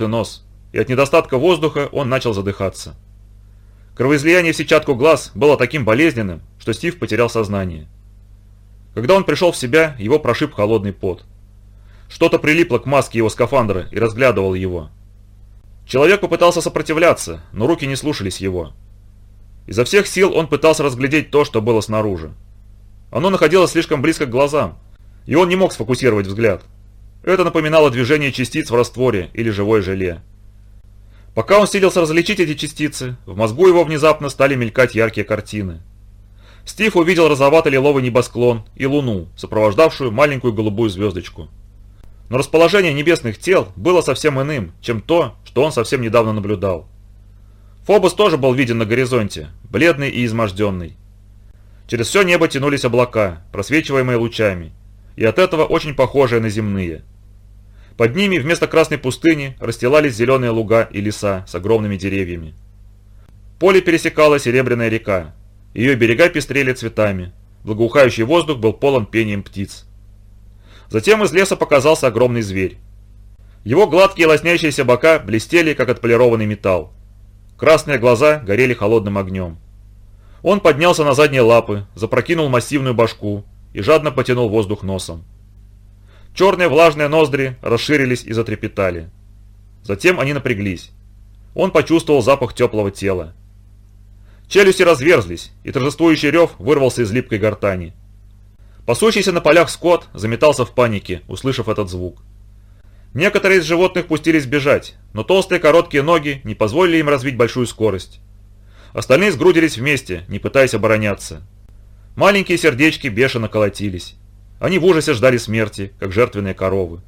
нос, и от недостатка воздуха он начал задыхаться. Кровоизлияние в сетчатку глаз было таким болезненным, что Стив потерял сознание. Когда он пришел в себя, его прошиб холодный пот. Что-то прилипло к маске его скафандра и разглядывал его. Человек попытался сопротивляться, но руки не слушались его. Изо всех сил он пытался разглядеть то, что было снаружи. Оно находилось слишком близко к глазам, и он не мог сфокусировать взгляд. Это напоминало движение частиц в растворе или живое желе. Пока он силился различить эти частицы, в мозгу его внезапно стали мелькать яркие картины. Стив увидел розовато-лиловый небосклон и луну, сопровождавшую маленькую голубую звездочку. Но расположение небесных тел было совсем иным, чем то, что он совсем недавно наблюдал. Фобос тоже был виден на горизонте, бледный и изможденный. Через все небо тянулись облака, просвечиваемые лучами, и от этого очень похожие на земные. Под ними вместо красной пустыни расстилались зеленые луга и леса с огромными деревьями. Поле пересекала Серебряная река. Ее берега пестрели цветами. Благоухающий воздух был полон пением птиц. Затем из леса показался огромный зверь. Его гладкие лоснящиеся бока блестели, как отполированный металл. Красные глаза горели холодным огнем. Он поднялся на задние лапы, запрокинул массивную башку и жадно потянул воздух носом. Черные влажные ноздри расширились и затрепетали. Затем они напряглись. Он почувствовал запах теплого тела. Челюсти разверзлись, и торжествующий рев вырвался из липкой гортани. Пасущийся на полях скот заметался в панике, услышав этот звук. Некоторые из животных пустились бежать, но толстые короткие ноги не позволили им развить большую скорость. Остальные сгрудились вместе, не пытаясь обороняться. Маленькие сердечки бешено колотились. Они в ужасе ждали смерти, как жертвенные коровы.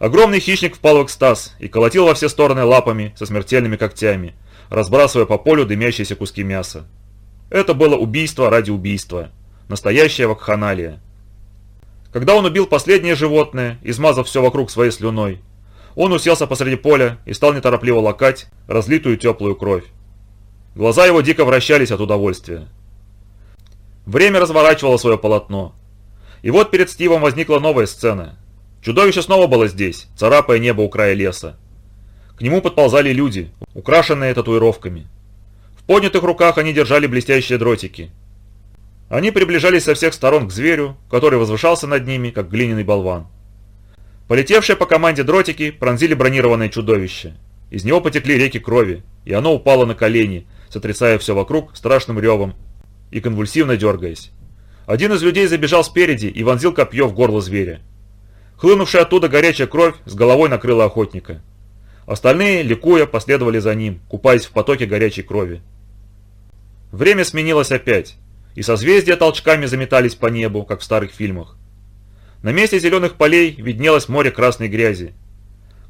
Огромный хищник впал в экстаз и колотил во все стороны лапами со смертельными когтями, разбрасывая по полю дымящиеся куски мяса. Это было убийство ради убийства. Настоящая вакханалия. Когда он убил последнее животное, измазав все вокруг своей слюной, он уселся посреди поля и стал неторопливо лакать разлитую теплую кровь. Глаза его дико вращались от удовольствия. Время разворачивало свое полотно. И вот перед Стивом возникла новая сцена. Чудовище снова было здесь, царапая небо у края леса. К нему подползали люди, украшенные татуировками. В поднятых руках они держали блестящие дротики, они приближались со всех сторон к зверю, который возвышался над ними, как глиняный болван. Полетевшие по команде дротики пронзили бронированное чудовище. Из него потекли реки крови, и оно упало на колени, сотрясая все вокруг страшным ревом и конвульсивно дергаясь. Один из людей забежал спереди и вонзил копье в горло зверя. Хлынувшая оттуда горячая кровь с головой накрыла охотника. Остальные, ликуя, последовали за ним, купаясь в потоке горячей крови. Время сменилось опять и созвездия толчками заметались по небу, как в старых фильмах. На месте зеленых полей виднелось море красной грязи.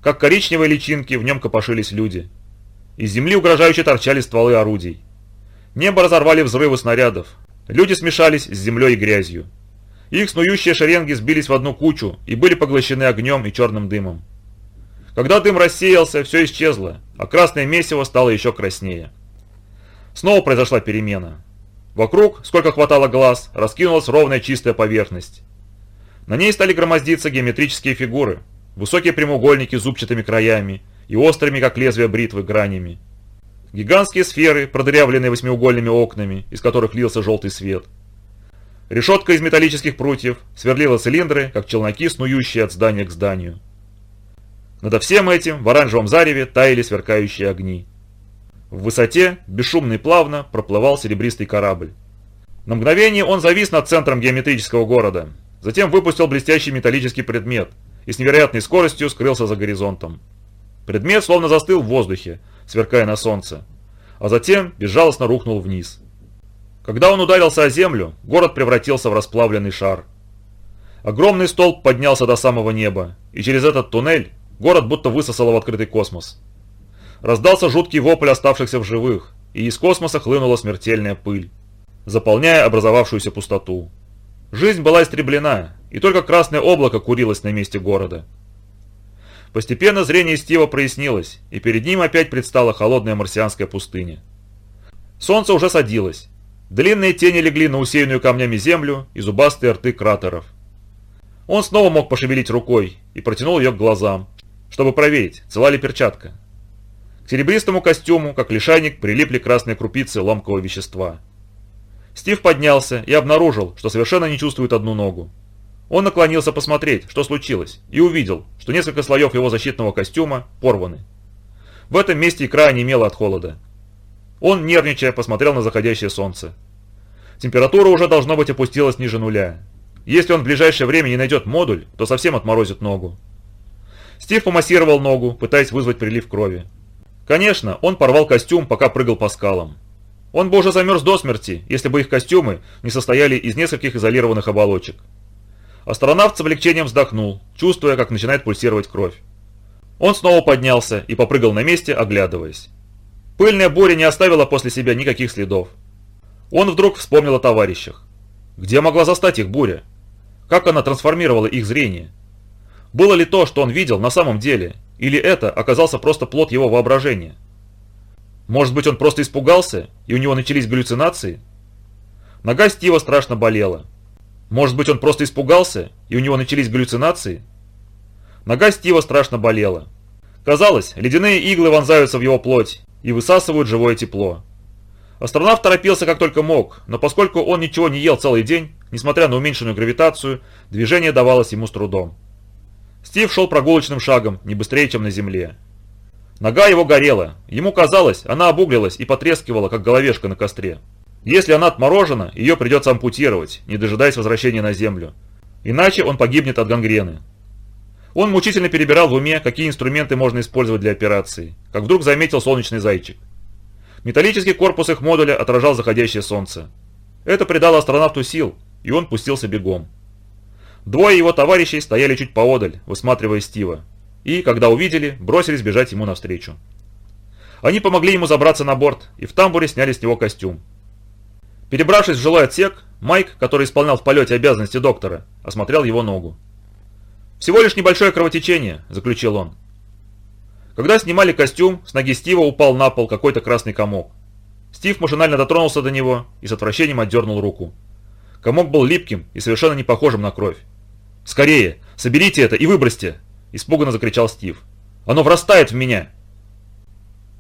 Как коричневые личинки в нем копошились люди. Из земли угрожающе торчали стволы орудий. Небо разорвали взрывы снарядов. Люди смешались с землей и грязью. Их снующие шеренги сбились в одну кучу и были поглощены огнем и черным дымом. Когда дым рассеялся, все исчезло, а красное месиво стало еще краснее. Снова произошла перемена. Вокруг, сколько хватало глаз, раскинулась ровная чистая поверхность. На ней стали громоздиться геометрические фигуры, высокие прямоугольники с зубчатыми краями и острыми, как лезвие бритвы, гранями. Гигантские сферы, продырявленные восьмиугольными окнами, из которых лился желтый свет. Решетка из металлических прутьев сверлила цилиндры, как челноки, снующие от здания к зданию. Над всем этим в оранжевом зареве таяли сверкающие огни. В высоте, бесшумно и плавно, проплывал серебристый корабль. На мгновение он завис над центром геометрического города, затем выпустил блестящий металлический предмет и с невероятной скоростью скрылся за горизонтом. Предмет словно застыл в воздухе, сверкая на солнце, а затем безжалостно рухнул вниз. Когда он ударился о землю, город превратился в расплавленный шар. Огромный столб поднялся до самого неба, и через этот туннель город будто высосало в открытый космос. Раздался жуткий вопль оставшихся в живых, и из космоса хлынула смертельная пыль, заполняя образовавшуюся пустоту. Жизнь была истреблена, и только красное облако курилось на месте города. Постепенно зрение Стива прояснилось, и перед ним опять предстала холодная марсианская пустыня. Солнце уже садилось. Длинные тени легли на усеянную камнями землю и зубастые рты кратеров. Он снова мог пошевелить рукой и протянул ее к глазам. чтобы проверить, цела ли перчатка. К серебристому костюму, как лишайник, прилипли красные крупицы ломкого вещества. Стив поднялся и обнаружил, что совершенно не чувствует одну ногу. Он наклонился посмотреть, что случилось, и увидел, что несколько слоев его защитного костюма порваны. В этом месте икра онемела от холода. Он, нервничая, посмотрел на заходящее солнце. Температура уже должно быть опустилась ниже нуля. Если он в ближайшее время не найдет модуль, то совсем отморозит ногу. Стив помассировал ногу, пытаясь вызвать прилив крови. Конечно, он порвал костюм, пока прыгал по скалам. Он бы уже замерз до смерти, если бы их костюмы не состояли из нескольких изолированных оболочек. Астронавт с облегчением вздохнул, чувствуя, как начинает пульсировать кровь. Он снова поднялся и попрыгал на месте, оглядываясь. Пыльная буря не оставила после себя никаких следов. Он вдруг вспомнил о товарищах. Где могла застать их буря? Как она трансформировала их зрение? Было ли то, что он видел, на самом деле, или это оказался просто плод его воображения? Может быть, он просто испугался, и у него начались галлюцинации? Нога Стива страшно болела. Может быть, он просто испугался, и у него начались галлюцинации? Нога Стива страшно болела. Казалось, ледяные иглы вонзаются в его плоть и высасывают живое тепло. Астронавт торопился как только мог, но поскольку он ничего не ел целый день, несмотря на уменьшенную гравитацию, движение давалось ему с трудом. Стив шел прогулочным шагом, не быстрее, чем на земле. Нога его горела, ему казалось, она обуглилась и потрескивала, как головешка на костре. Если она отморожена, ее придется ампутировать, не дожидаясь возвращения на землю. Иначе он погибнет от гангрены. Он мучительно перебирал в уме, какие инструменты можно использовать для операции, как вдруг заметил солнечный зайчик. Металлический корпус их модуля отражал заходящее солнце. Это придало астронавту сил, и он пустился бегом. Двое его товарищей стояли чуть поодаль, высматривая Стива, и, когда увидели, бросились бежать ему навстречу. Они помогли ему забраться на борт, и в тамбуре сняли с него костюм. Перебравшись в жилой отсек, Майк, который исполнял в полете обязанности доктора, осмотрел его ногу. «Всего лишь небольшое кровотечение», – заключил он. Когда снимали костюм, с ноги Стива упал на пол какой-то красный комок. Стив машинально дотронулся до него и с отвращением отдернул руку. Комок был липким и совершенно не похожим на кровь. «Скорее! Соберите это и выбросьте!» – испуганно закричал Стив. «Оно врастает в меня!»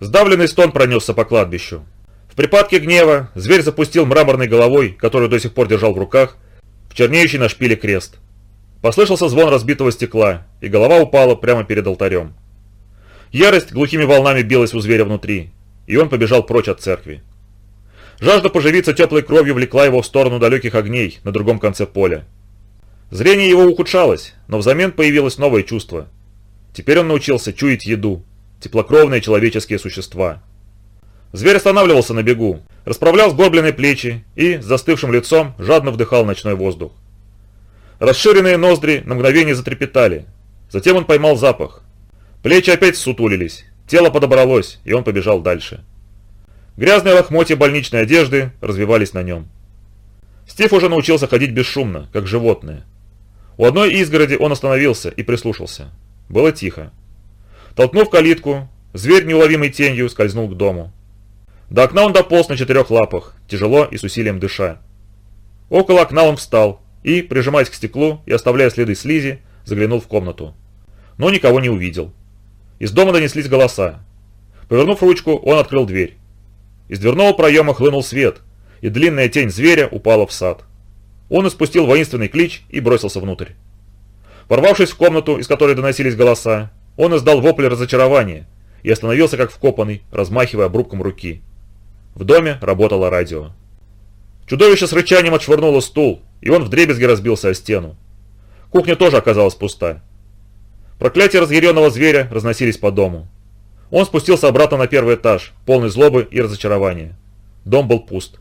Сдавленный стон пронесся по кладбищу. Припадке гнева зверь запустил мраморной головой, которую до сих пор держал в руках, в чернеющий на шпиле крест. Послышался звон разбитого стекла, и голова упала прямо перед алтарем. Ярость глухими волнами билась у зверя внутри, и он побежал прочь от церкви. Жажда поживиться теплой кровью влекла его в сторону далеких огней на другом конце поля. Зрение его ухудшалось, но взамен появилось новое чувство. Теперь он научился чуять еду, теплокровные человеческие существа. Зверь останавливался на бегу, расправлял сгорбленные плечи и, застывшим лицом, жадно вдыхал ночной воздух. Расширенные ноздри на мгновение затрепетали. Затем он поймал запах. Плечи опять сутулились, тело подобралось, и он побежал дальше. Грязные лохмотья больничной одежды развивались на нем. Стив уже научился ходить бесшумно, как животное. У одной изгороди он остановился и прислушался. Было тихо. Толкнув калитку, зверь неуловимой тенью скользнул к дому. До окна он дополз на четырех лапах, тяжело и с усилием дыша. Около окна он встал, и, прижимаясь к стеклу и оставляя следы слизи, заглянул в комнату. Но никого не увидел. Из дома донеслись голоса. Повернув ручку, он открыл дверь. Из дверного проема хлынул свет, и длинная тень зверя упала в сад. Он испустил воинственный клич и бросился внутрь. Ворвавшись в комнату, из которой доносились голоса, он издал вопль разочарования и остановился как вкопанный, размахивая обрубком руки. В доме работало радио. Чудовище с рычанием отшвырнуло стул, и он вдребезги разбился о стену. Кухня тоже оказалась пуста. Проклятия разъяренного зверя разносились по дому. Он спустился обратно на первый этаж, полный злобы и разочарования. Дом был пуст.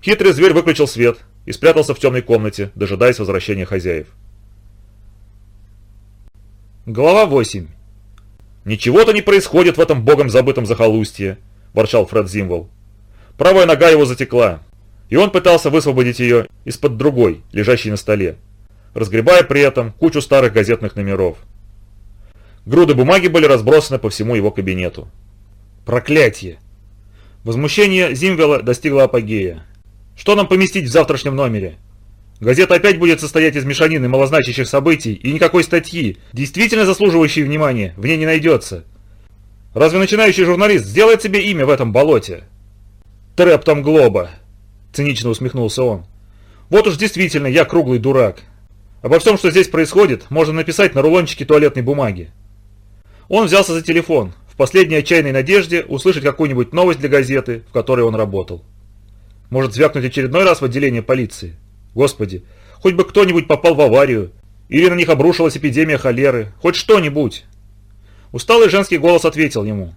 Хитрый зверь выключил свет и спрятался в темной комнате, дожидаясь возвращения хозяев. Глава 8 «Ничего-то не происходит в этом богом забытом захолустье», – ворчал Фред Зимвол. Правая нога его затекла, и он пытался высвободить ее из-под другой, лежащей на столе, разгребая при этом кучу старых газетных номеров. Груды бумаги были разбросаны по всему его кабинету. Проклятие! Возмущение Зимвела достигло апогея. Что нам поместить в завтрашнем номере? Газета опять будет состоять из мешанины малозначащих событий, и никакой статьи, действительно заслуживающей внимания, в ней не найдется. Разве начинающий журналист сделает себе имя в этом болоте? Трептом Глоба, цинично усмехнулся он. Вот уж действительно, я круглый дурак. Обо всем, что здесь происходит, можно написать на рулончике туалетной бумаги. Он взялся за телефон, в последней отчаянной надежде услышать какую-нибудь новость для газеты, в которой он работал. Может звякнуть очередной раз в отделение полиции? Господи, хоть бы кто-нибудь попал в аварию, или на них обрушилась эпидемия холеры, хоть что-нибудь. Усталый женский голос ответил ему.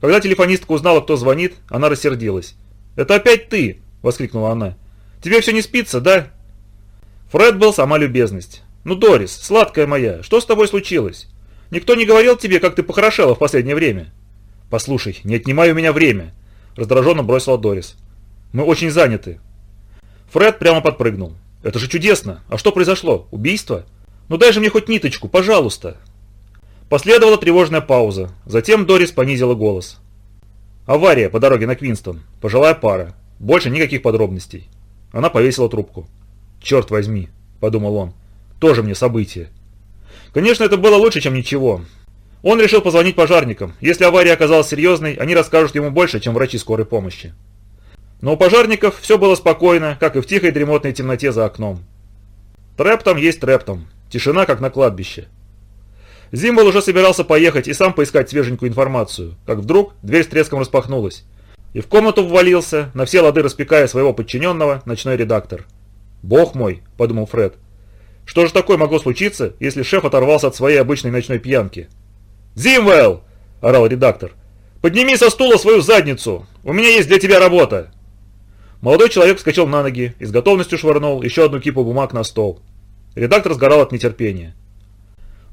Когда телефонистка узнала, кто звонит, она рассердилась. «Это опять ты!» – воскликнула она. «Тебе все не спится, да?» Фред был сама любезность. «Ну, Дорис, сладкая моя, что с тобой случилось? Никто не говорил тебе, как ты похорошела в последнее время?» «Послушай, не отнимай у меня время», – раздраженно бросила Дорис. «Мы очень заняты». Фред прямо подпрыгнул. «Это же чудесно! А что произошло? Убийство? Ну дай же мне хоть ниточку, пожалуйста!» Последовала тревожная пауза. Затем Дорис понизила голос. «Авария по дороге на Квинстон. Пожилая пара. Больше никаких подробностей». Она повесила трубку. «Черт возьми», — подумал он. «Тоже мне событие». Конечно, это было лучше, чем ничего. Он решил позвонить пожарникам. Если авария оказалась серьезной, они расскажут ему больше, чем врачи скорой помощи. Но у пожарников все было спокойно, как и в тихой дремотной темноте за окном. Трэптом есть трэптом. Тишина, как на кладбище. Зимбол уже собирался поехать и сам поискать свеженькую информацию, как вдруг дверь с треском распахнулась. И в комнату ввалился, на все лады распекая своего подчиненного, ночной редактор. «Бог мой», — подумал Фред, — «что же такое могло случиться, если шеф оторвался от своей обычной ночной пьянки?» «Зимвелл!» — орал редактор. «Подними со стула свою задницу! У меня есть для тебя работа!» Молодой человек вскочил на ноги и с готовностью швырнул еще одну кипу бумаг на стол. Редактор сгорал от нетерпения.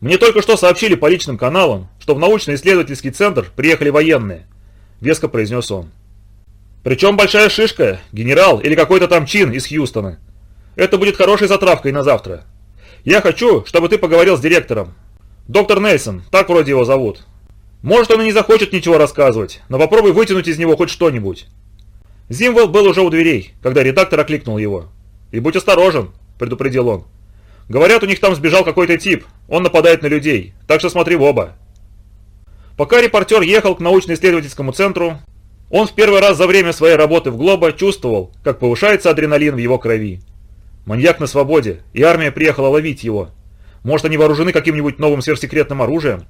Мне только что сообщили по личным каналам, что в научно-исследовательский центр приехали военные», — веско произнес он. «Причем большая шишка, генерал или какой-то там чин из Хьюстона. Это будет хорошей затравкой на завтра. Я хочу, чтобы ты поговорил с директором. Доктор Нельсон, так вроде его зовут. Может, он и не захочет ничего рассказывать, но попробуй вытянуть из него хоть что-нибудь». Зимвелл был уже у дверей, когда редактор окликнул его. «И будь осторожен», — предупредил он. Говорят, у них там сбежал какой-то тип. Он нападает на людей. Так что смотри в оба. Пока репортер ехал к научно-исследовательскому центру, он в первый раз за время своей работы в Глоба чувствовал, как повышается адреналин в его крови. Маньяк на свободе, и армия приехала ловить его. Может, они вооружены каким-нибудь новым сверхсекретным оружием?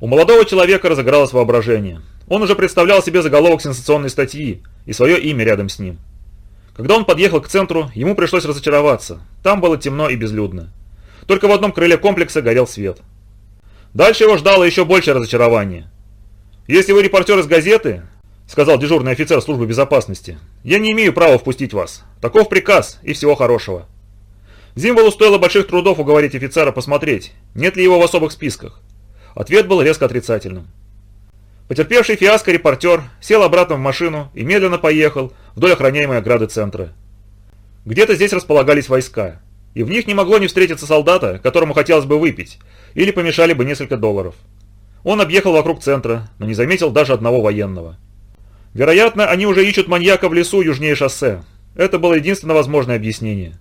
У молодого человека разыгралось воображение. Он уже представлял себе заголовок сенсационной статьи и свое имя рядом с ним. Когда он подъехал к центру, ему пришлось разочароваться. Там было темно и безлюдно. Только в одном крыле комплекса горел свет. Дальше его ждало еще большее разочарование. «Если вы репортер из газеты», — сказал дежурный офицер службы безопасности, — «я не имею права впустить вас. Таков приказ и всего хорошего». Зимволу стоило больших трудов уговорить офицера посмотреть, нет ли его в особых списках. Ответ был резко отрицательным. Потерпевший фиаско репортер сел обратно в машину и медленно поехал вдоль охраняемой ограды центра. Где-то здесь располагались войска, и в них не могло не встретиться солдата, которому хотелось бы выпить, или помешали бы несколько долларов. Он объехал вокруг центра, но не заметил даже одного военного. Вероятно, они уже ищут маньяка в лесу южнее шоссе. Это было единственное возможное объяснение.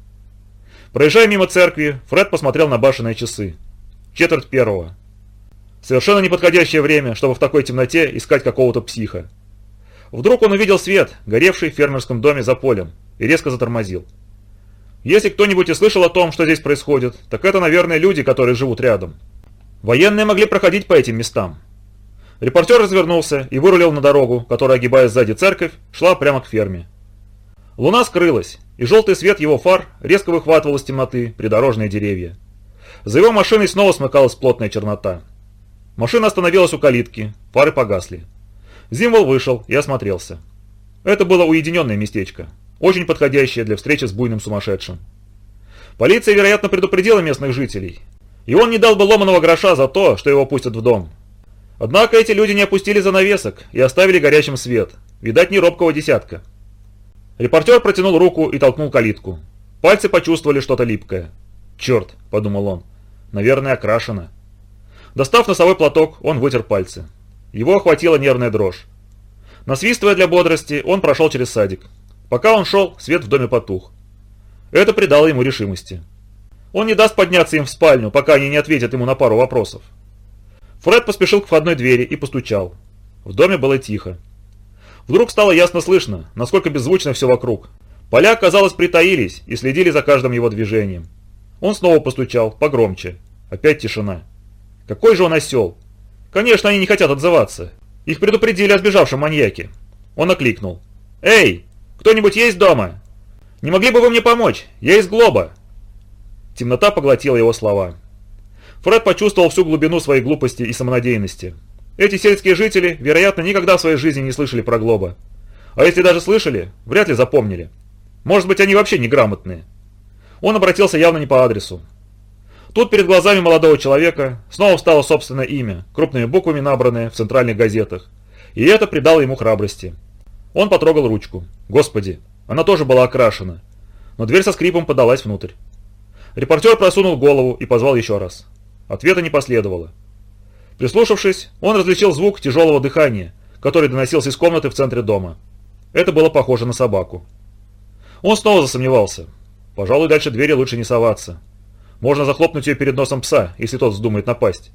Проезжая мимо церкви, Фред посмотрел на башенные часы. Четверть первого. Совершенно неподходящее время, чтобы в такой темноте искать какого-то психа. Вдруг он увидел свет, горевший в фермерском доме за полем, и резко затормозил. Если кто-нибудь и слышал о том, что здесь происходит, так это, наверное, люди, которые живут рядом. Военные могли проходить по этим местам. Репортер развернулся и вырулил на дорогу, которая, огибая сзади церковь, шла прямо к ферме. Луна скрылась, и желтый свет его фар резко выхватывал из темноты придорожные деревья. За его машиной снова смыкалась плотная чернота. Машина остановилась у калитки, фары погасли. Зимвол вышел и осмотрелся. Это было уединенное местечко, очень подходящее для встречи с буйным сумасшедшим. Полиция, вероятно, предупредила местных жителей, и он не дал бы ломаного гроша за то, что его пустят в дом. Однако эти люди не опустили занавесок и оставили горячим свет, видать, не робкого десятка. Репортер протянул руку и толкнул калитку. Пальцы почувствовали что-то липкое. «Черт», — подумал он, — «наверное, окрашено». Достав носовой платок, он вытер пальцы. Его охватила нервная дрожь. Насвистывая для бодрости, он прошел через садик. Пока он шел, свет в доме потух. Это придало ему решимости. Он не даст подняться им в спальню, пока они не ответят ему на пару вопросов. Фред поспешил к входной двери и постучал. В доме было тихо. Вдруг стало ясно слышно, насколько беззвучно все вокруг. Поля, казалось, притаились и следили за каждым его движением. Он снова постучал, погромче. Опять тишина. Какой же он осел! Конечно, они не хотят отзываться. Их предупредили о сбежавшем маньяке. Он окликнул. «Эй, кто-нибудь есть дома? Не могли бы вы мне помочь? Я из Глоба!» Темнота поглотила его слова. Фред почувствовал всю глубину своей глупости и самонадеянности. Эти сельские жители, вероятно, никогда в своей жизни не слышали про Глоба. А если даже слышали, вряд ли запомнили. Может быть, они вообще неграмотные. Он обратился явно не по адресу. Тут перед глазами молодого человека снова встало собственное имя, крупными буквами набранное в центральных газетах. И это придало ему храбрости. Он потрогал ручку. Господи, она тоже была окрашена. Но дверь со скрипом подалась внутрь. Репортер просунул голову и позвал еще раз. Ответа не последовало. Прислушавшись, он различил звук тяжелого дыхания, который доносился из комнаты в центре дома. Это было похоже на собаку. Он снова засомневался. Пожалуй, дальше двери лучше не соваться. Можно захлопнуть ее перед носом пса, если тот вздумает напасть.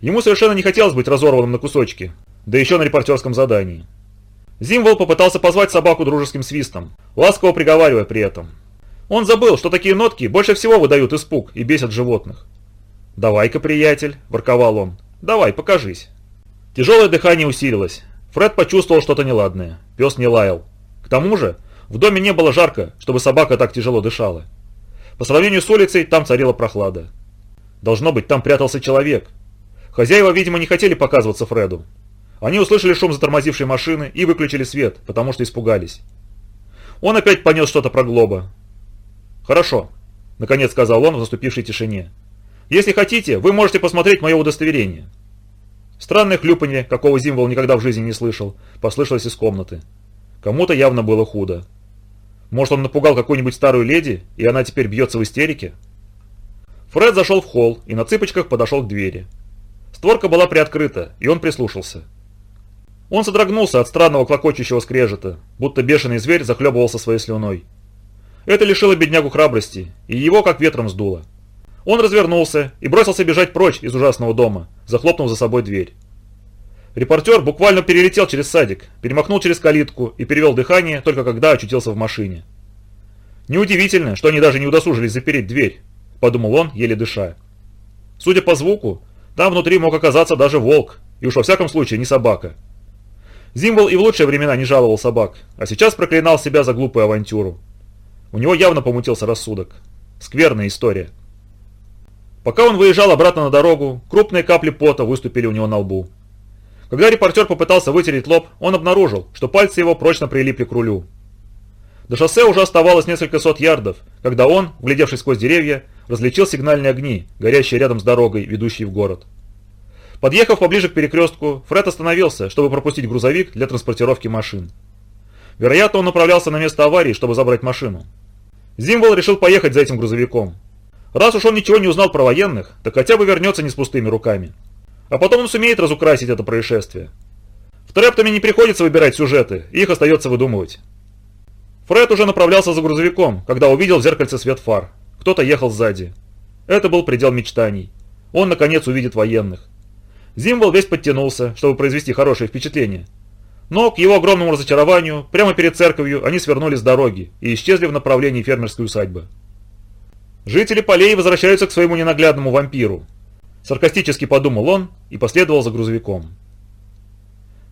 Ему совершенно не хотелось быть разорванным на кусочки, да еще на репортерском задании. Зимвол попытался позвать собаку дружеским свистом, ласково приговаривая при этом. Он забыл, что такие нотки больше всего выдают испуг и бесят животных. «Давай-ка, приятель», – ворковал он, – «давай, покажись». Тяжелое дыхание усилилось. Фред почувствовал что-то неладное. Пес не лаял. К тому же, в доме не было жарко, чтобы собака так тяжело дышала. По сравнению с улицей, там царила прохлада. Должно быть, там прятался человек. Хозяева, видимо, не хотели показываться Фреду. Они услышали шум затормозившей машины и выключили свет, потому что испугались. Он опять понес что-то про Глоба. «Хорошо», — наконец сказал он в наступившей тишине. «Если хотите, вы можете посмотреть мое удостоверение». Странное хлюпанье, какого Зимвол никогда в жизни не слышал, послышалось из комнаты. Кому-то явно было худо. Может, он напугал какую-нибудь старую леди, и она теперь бьется в истерике? Фред зашел в холл и на цыпочках подошел к двери. Створка была приоткрыта, и он прислушался. Он содрогнулся от странного клокочущего скрежета, будто бешеный зверь захлебывался своей слюной. Это лишило беднягу храбрости, и его как ветром сдуло. Он развернулся и бросился бежать прочь из ужасного дома, захлопнув за собой дверь. Репортер буквально перелетел через садик, перемахнул через калитку и перевел дыхание только когда очутился в машине. Неудивительно, что они даже не удосужились запереть дверь, подумал он, еле дыша. Судя по звуку, там внутри мог оказаться даже волк, и уж во всяком случае не собака. Зимвол и в лучшие времена не жаловал собак, а сейчас проклинал себя за глупую авантюру. У него явно помутился рассудок. Скверная история. Пока он выезжал обратно на дорогу, крупные капли пота выступили у него на лбу. Когда репортер попытался вытереть лоб, он обнаружил, что пальцы его прочно прилипли к рулю. До шоссе уже оставалось несколько сот ярдов, когда он, углядевшись сквозь деревья, различил сигнальные огни, горящие рядом с дорогой, ведущей в город. Подъехав поближе к перекрестку, Фред остановился, чтобы пропустить грузовик для транспортировки машин. Вероятно, он направлялся на место аварии, чтобы забрать машину. Зимвол решил поехать за этим грузовиком. Раз уж он ничего не узнал про военных, так хотя бы вернется не с пустыми руками. А потом он сумеет разукрасить это происшествие. В Трептоме не приходится выбирать сюжеты, их остается выдумывать. Фред уже направлялся за грузовиком, когда увидел в зеркальце свет фар. Кто-то ехал сзади. Это был предел мечтаний. Он, наконец, увидит военных. Зимвол весь подтянулся, чтобы произвести хорошее впечатление. Но, к его огромному разочарованию, прямо перед церковью они свернули с дороги и исчезли в направлении фермерской усадьбы. Жители полей возвращаются к своему ненаглядному вампиру, Саркастически подумал он и последовал за грузовиком.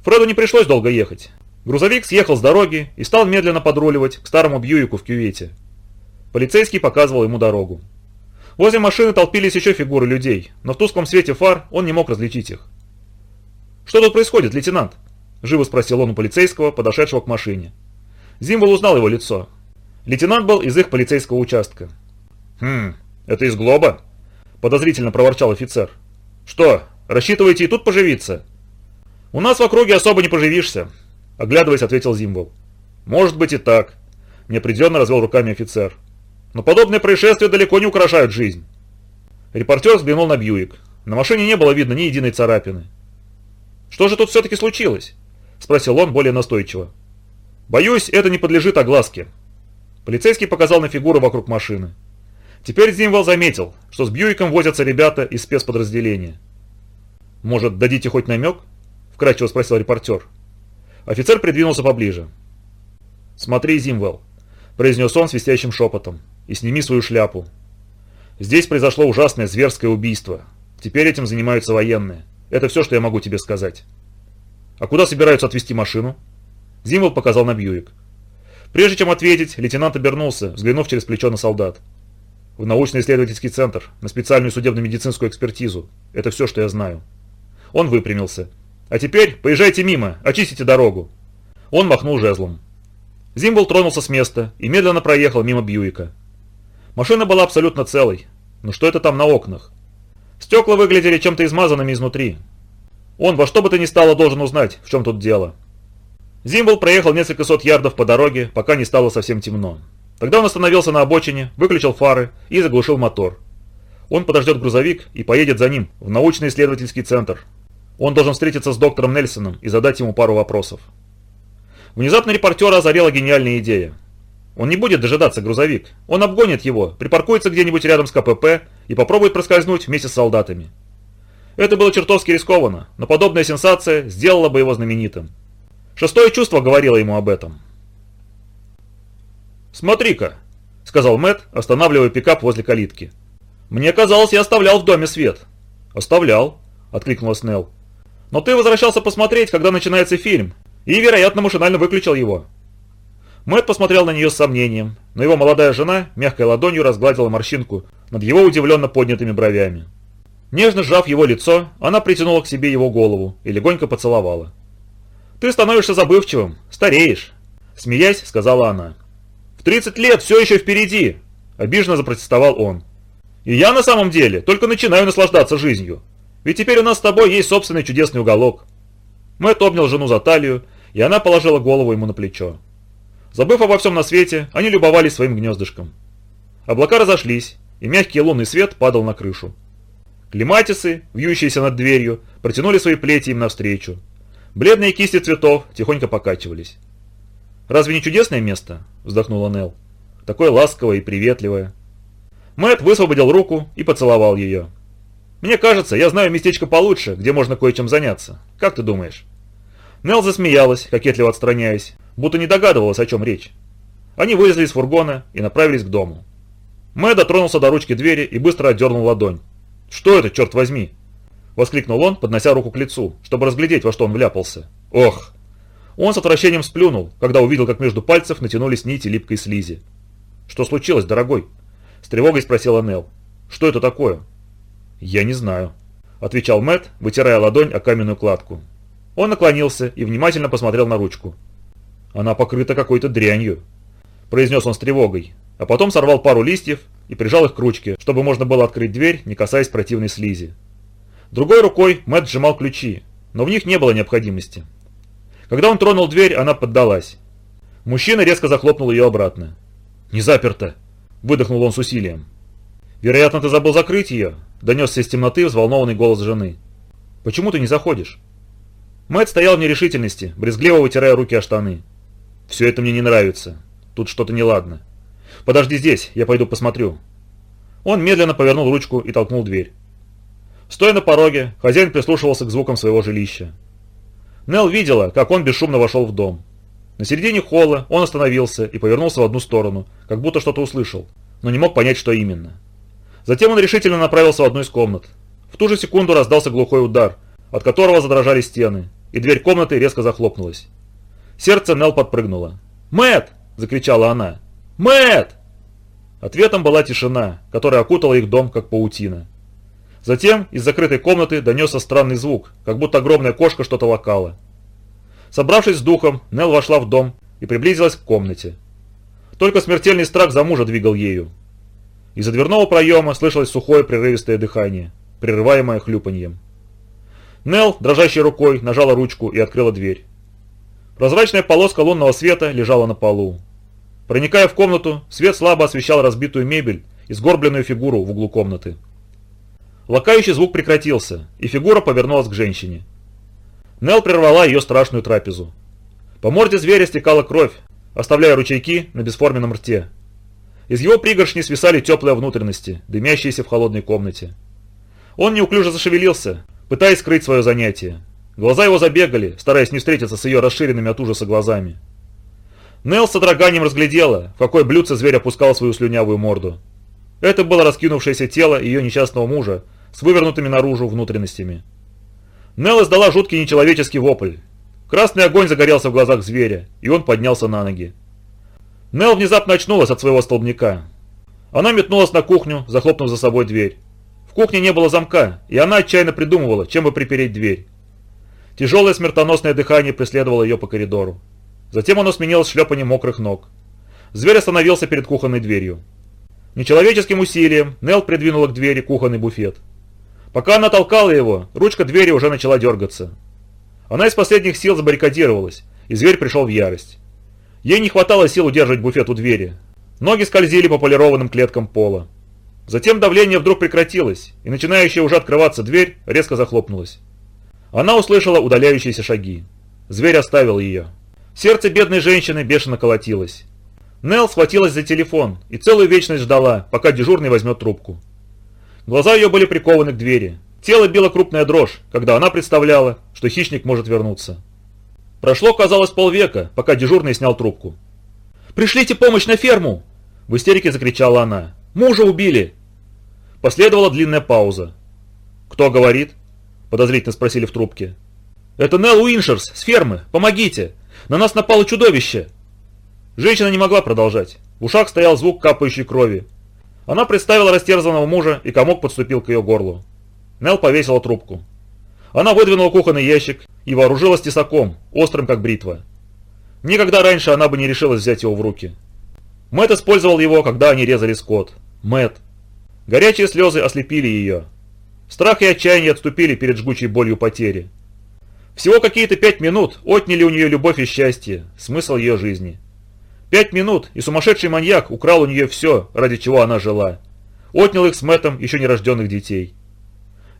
Фреду не пришлось долго ехать. Грузовик съехал с дороги и стал медленно подруливать к старому Бьюику в кювете. Полицейский показывал ему дорогу. Возле машины толпились еще фигуры людей, но в тусклом свете фар он не мог различить их. «Что тут происходит, лейтенант?» – живо спросил он у полицейского, подошедшего к машине. Зимвол узнал его лицо. Лейтенант был из их полицейского участка. «Хм, это из Глоба?» – подозрительно проворчал офицер. «Что, рассчитываете и тут поживиться?» «У нас в округе особо не поживишься», – оглядываясь, ответил Зимвол. «Может быть и так», – неопределенно развел руками офицер. «Но подобные происшествия далеко не украшают жизнь». Репортер взглянул на Бьюик. На машине не было видно ни единой царапины. «Что же тут все-таки случилось?» – спросил он более настойчиво. «Боюсь, это не подлежит огласке». Полицейский показал на фигуры вокруг машины. Теперь Зимвол заметил, что с Бьюиком возятся ребята из спецподразделения. «Может, дадите хоть намек?» – вкратчиво спросил репортер. Офицер придвинулся поближе. «Смотри, Зимвелл», – произнес он свистящим шепотом, – «и сними свою шляпу. Здесь произошло ужасное зверское убийство. Теперь этим занимаются военные. Это все, что я могу тебе сказать». «А куда собираются отвезти машину?» Зимвелл показал на Бьюик. Прежде чем ответить, лейтенант обернулся, взглянув через плечо на солдат. «В научно-исследовательский центр, на специальную судебно-медицинскую экспертизу. Это все, что я знаю». Он выпрямился. «А теперь поезжайте мимо, очистите дорогу». Он махнул жезлом. Зимбл тронулся с места и медленно проехал мимо Бьюика. Машина была абсолютно целой. Но что это там на окнах? Стекла выглядели чем-то измазанными изнутри. Он во что бы то ни стало должен узнать, в чем тут дело. Зимбл проехал несколько сот ярдов по дороге, пока не стало совсем темно. Тогда он остановился на обочине, выключил фары и заглушил мотор. Он подождет грузовик и поедет за ним в научно-исследовательский центр, он должен встретиться с доктором Нельсоном и задать ему пару вопросов. Внезапно репортера озарела гениальная идея. Он не будет дожидаться грузовик. Он обгонит его, припаркуется где-нибудь рядом с КПП и попробует проскользнуть вместе с солдатами. Это было чертовски рискованно, но подобная сенсация сделала бы его знаменитым. Шестое чувство говорило ему об этом. «Смотри-ка», — сказал Мэтт, останавливая пикап возле калитки. «Мне казалось, я оставлял в доме свет». «Оставлял», — откликнулась Нелл. Но ты возвращался посмотреть, когда начинается фильм, и, вероятно, машинально выключил его». Мэтт посмотрел на нее с сомнением, но его молодая жена мягкой ладонью разгладила морщинку над его удивленно поднятыми бровями. Нежно сжав его лицо, она притянула к себе его голову и легонько поцеловала. «Ты становишься забывчивым, стареешь», – смеясь, сказала она. «В 30 лет все еще впереди», – обиженно запротестовал он. «И я на самом деле только начинаю наслаждаться жизнью. Ведь теперь у нас с тобой есть собственный чудесный уголок». Мэтт обнял жену за талию, и она положила голову ему на плечо. Забыв обо всем на свете, они любовались своим гнездышком. Облака разошлись, и мягкий лунный свет падал на крышу. Клематисы, вьющиеся над дверью, протянули свои плети им навстречу. Бледные кисти цветов тихонько покачивались. «Разве не чудесное место?» – вздохнула Нелл. «Такое ласковое и приветливое». Мэтт высвободил руку и поцеловал ее. Мне кажется, я знаю местечко получше, где можно кое-чем заняться. Как ты думаешь?» Нелл засмеялась, кокетливо отстраняясь, будто не догадывалась, о чем речь. Они вылезли из фургона и направились к дому. Мэ дотронулся до ручки двери и быстро отдернул ладонь. «Что это, черт возьми?» Воскликнул он, поднося руку к лицу, чтобы разглядеть, во что он вляпался. «Ох!» Он с отвращением сплюнул, когда увидел, как между пальцев натянулись нити липкой слизи. «Что случилось, дорогой?» С тревогой спросила Нелл. «Что это такое?» «Я не знаю», – отвечал Мэт, вытирая ладонь о каменную кладку. Он наклонился и внимательно посмотрел на ручку. «Она покрыта какой-то дрянью», – произнес он с тревогой, а потом сорвал пару листьев и прижал их к ручке, чтобы можно было открыть дверь, не касаясь противной слизи. Другой рукой Мэт сжимал ключи, но в них не было необходимости. Когда он тронул дверь, она поддалась. Мужчина резко захлопнул ее обратно. «Не заперто!» – выдохнул он с усилием. «Вероятно, ты забыл закрыть ее», – донесся из темноты взволнованный голос жены. «Почему ты не заходишь?» Мэтт стоял в нерешительности, брезгливо вытирая руки о штаны. «Все это мне не нравится. Тут что-то неладно. Подожди здесь, я пойду посмотрю». Он медленно повернул ручку и толкнул дверь. Стоя на пороге, хозяин прислушивался к звукам своего жилища. Нелл видела, как он бесшумно вошел в дом. На середине холла он остановился и повернулся в одну сторону, как будто что-то услышал, но не мог понять, что именно. Затем он решительно направился в одну из комнат. В ту же секунду раздался глухой удар, от которого задрожали стены, и дверь комнаты резко захлопнулась. Сердце Нел подпрыгнуло. Мэт! закричала она. Мэт! Ответом была тишина, которая окутала их дом, как паутина. Затем из закрытой комнаты донесся странный звук, как будто огромная кошка что-то лакала. Собравшись с духом, Нел вошла в дом и приблизилась к комнате. Только смертельный страх за мужа двигал ею. Из-за дверного проема слышалось сухое прерывистое дыхание, прерываемое хлюпаньем. Нел, дрожащей рукой, нажала ручку и открыла дверь. Прозрачная полоска лунного света лежала на полу. Проникая в комнату, свет слабо освещал разбитую мебель и сгорбленную фигуру в углу комнаты. Лакающий звук прекратился, и фигура повернулась к женщине. Нел прервала ее страшную трапезу. По морде зверя стекала кровь, оставляя ручейки на бесформенном рте, Из его пригоршни свисали теплые внутренности, дымящиеся в холодной комнате. Он неуклюже зашевелился, пытаясь скрыть свое занятие. Глаза его забегали, стараясь не встретиться с ее расширенными от ужаса глазами. Нелл с содроганием разглядела, в какое блюдце зверь опускал свою слюнявую морду. Это было раскинувшееся тело ее несчастного мужа с вывернутыми наружу внутренностями. Нелл издала жуткий нечеловеческий вопль. Красный огонь загорелся в глазах зверя, и он поднялся на ноги. Нелл внезапно очнулась от своего столбняка. Она метнулась на кухню, захлопнув за собой дверь. В кухне не было замка, и она отчаянно придумывала, чем бы припереть дверь. Тяжелое смертоносное дыхание преследовало ее по коридору. Затем оно сменилось шлепанием мокрых ног. Зверь остановился перед кухонной дверью. Нечеловеческим усилием Нелл придвинула к двери кухонный буфет. Пока она толкала его, ручка двери уже начала дергаться. Она из последних сил забаррикадировалась, и зверь пришел в ярость. Ей не хватало сил удерживать буфет у двери. Ноги скользили по полированным клеткам пола. Затем давление вдруг прекратилось, и начинающая уже открываться дверь резко захлопнулась. Она услышала удаляющиеся шаги. Зверь оставил ее. Сердце бедной женщины бешено колотилось. Нелл схватилась за телефон и целую вечность ждала, пока дежурный возьмет трубку. Глаза ее были прикованы к двери. Тело било крупная дрожь, когда она представляла, что хищник может вернуться. Прошло, казалось, полвека, пока дежурный снял трубку. «Пришлите помощь на ферму!» В истерике закричала она. «Мужа убили!» Последовала длинная пауза. «Кто говорит?» Подозрительно спросили в трубке. «Это Нелл Уиншерс с фермы! Помогите! На нас напало чудовище!» Женщина не могла продолжать. В ушах стоял звук капающей крови. Она представила растерзанного мужа, и комок подступил к ее горлу. Нел повесила трубку. Она выдвинула кухонный ящик и вооружилась тесаком, острым как бритва. Никогда раньше она бы не решилась взять его в руки. Мэт использовал его, когда они резали скот. Мэт. Горячие слезы ослепили ее. Страх и отчаяние отступили перед жгучей болью потери. Всего какие-то пять минут отняли у нее любовь и счастье, смысл ее жизни. Пять минут, и сумасшедший маньяк украл у нее все, ради чего она жила. Отнял их с Мэттом еще нерожденных детей.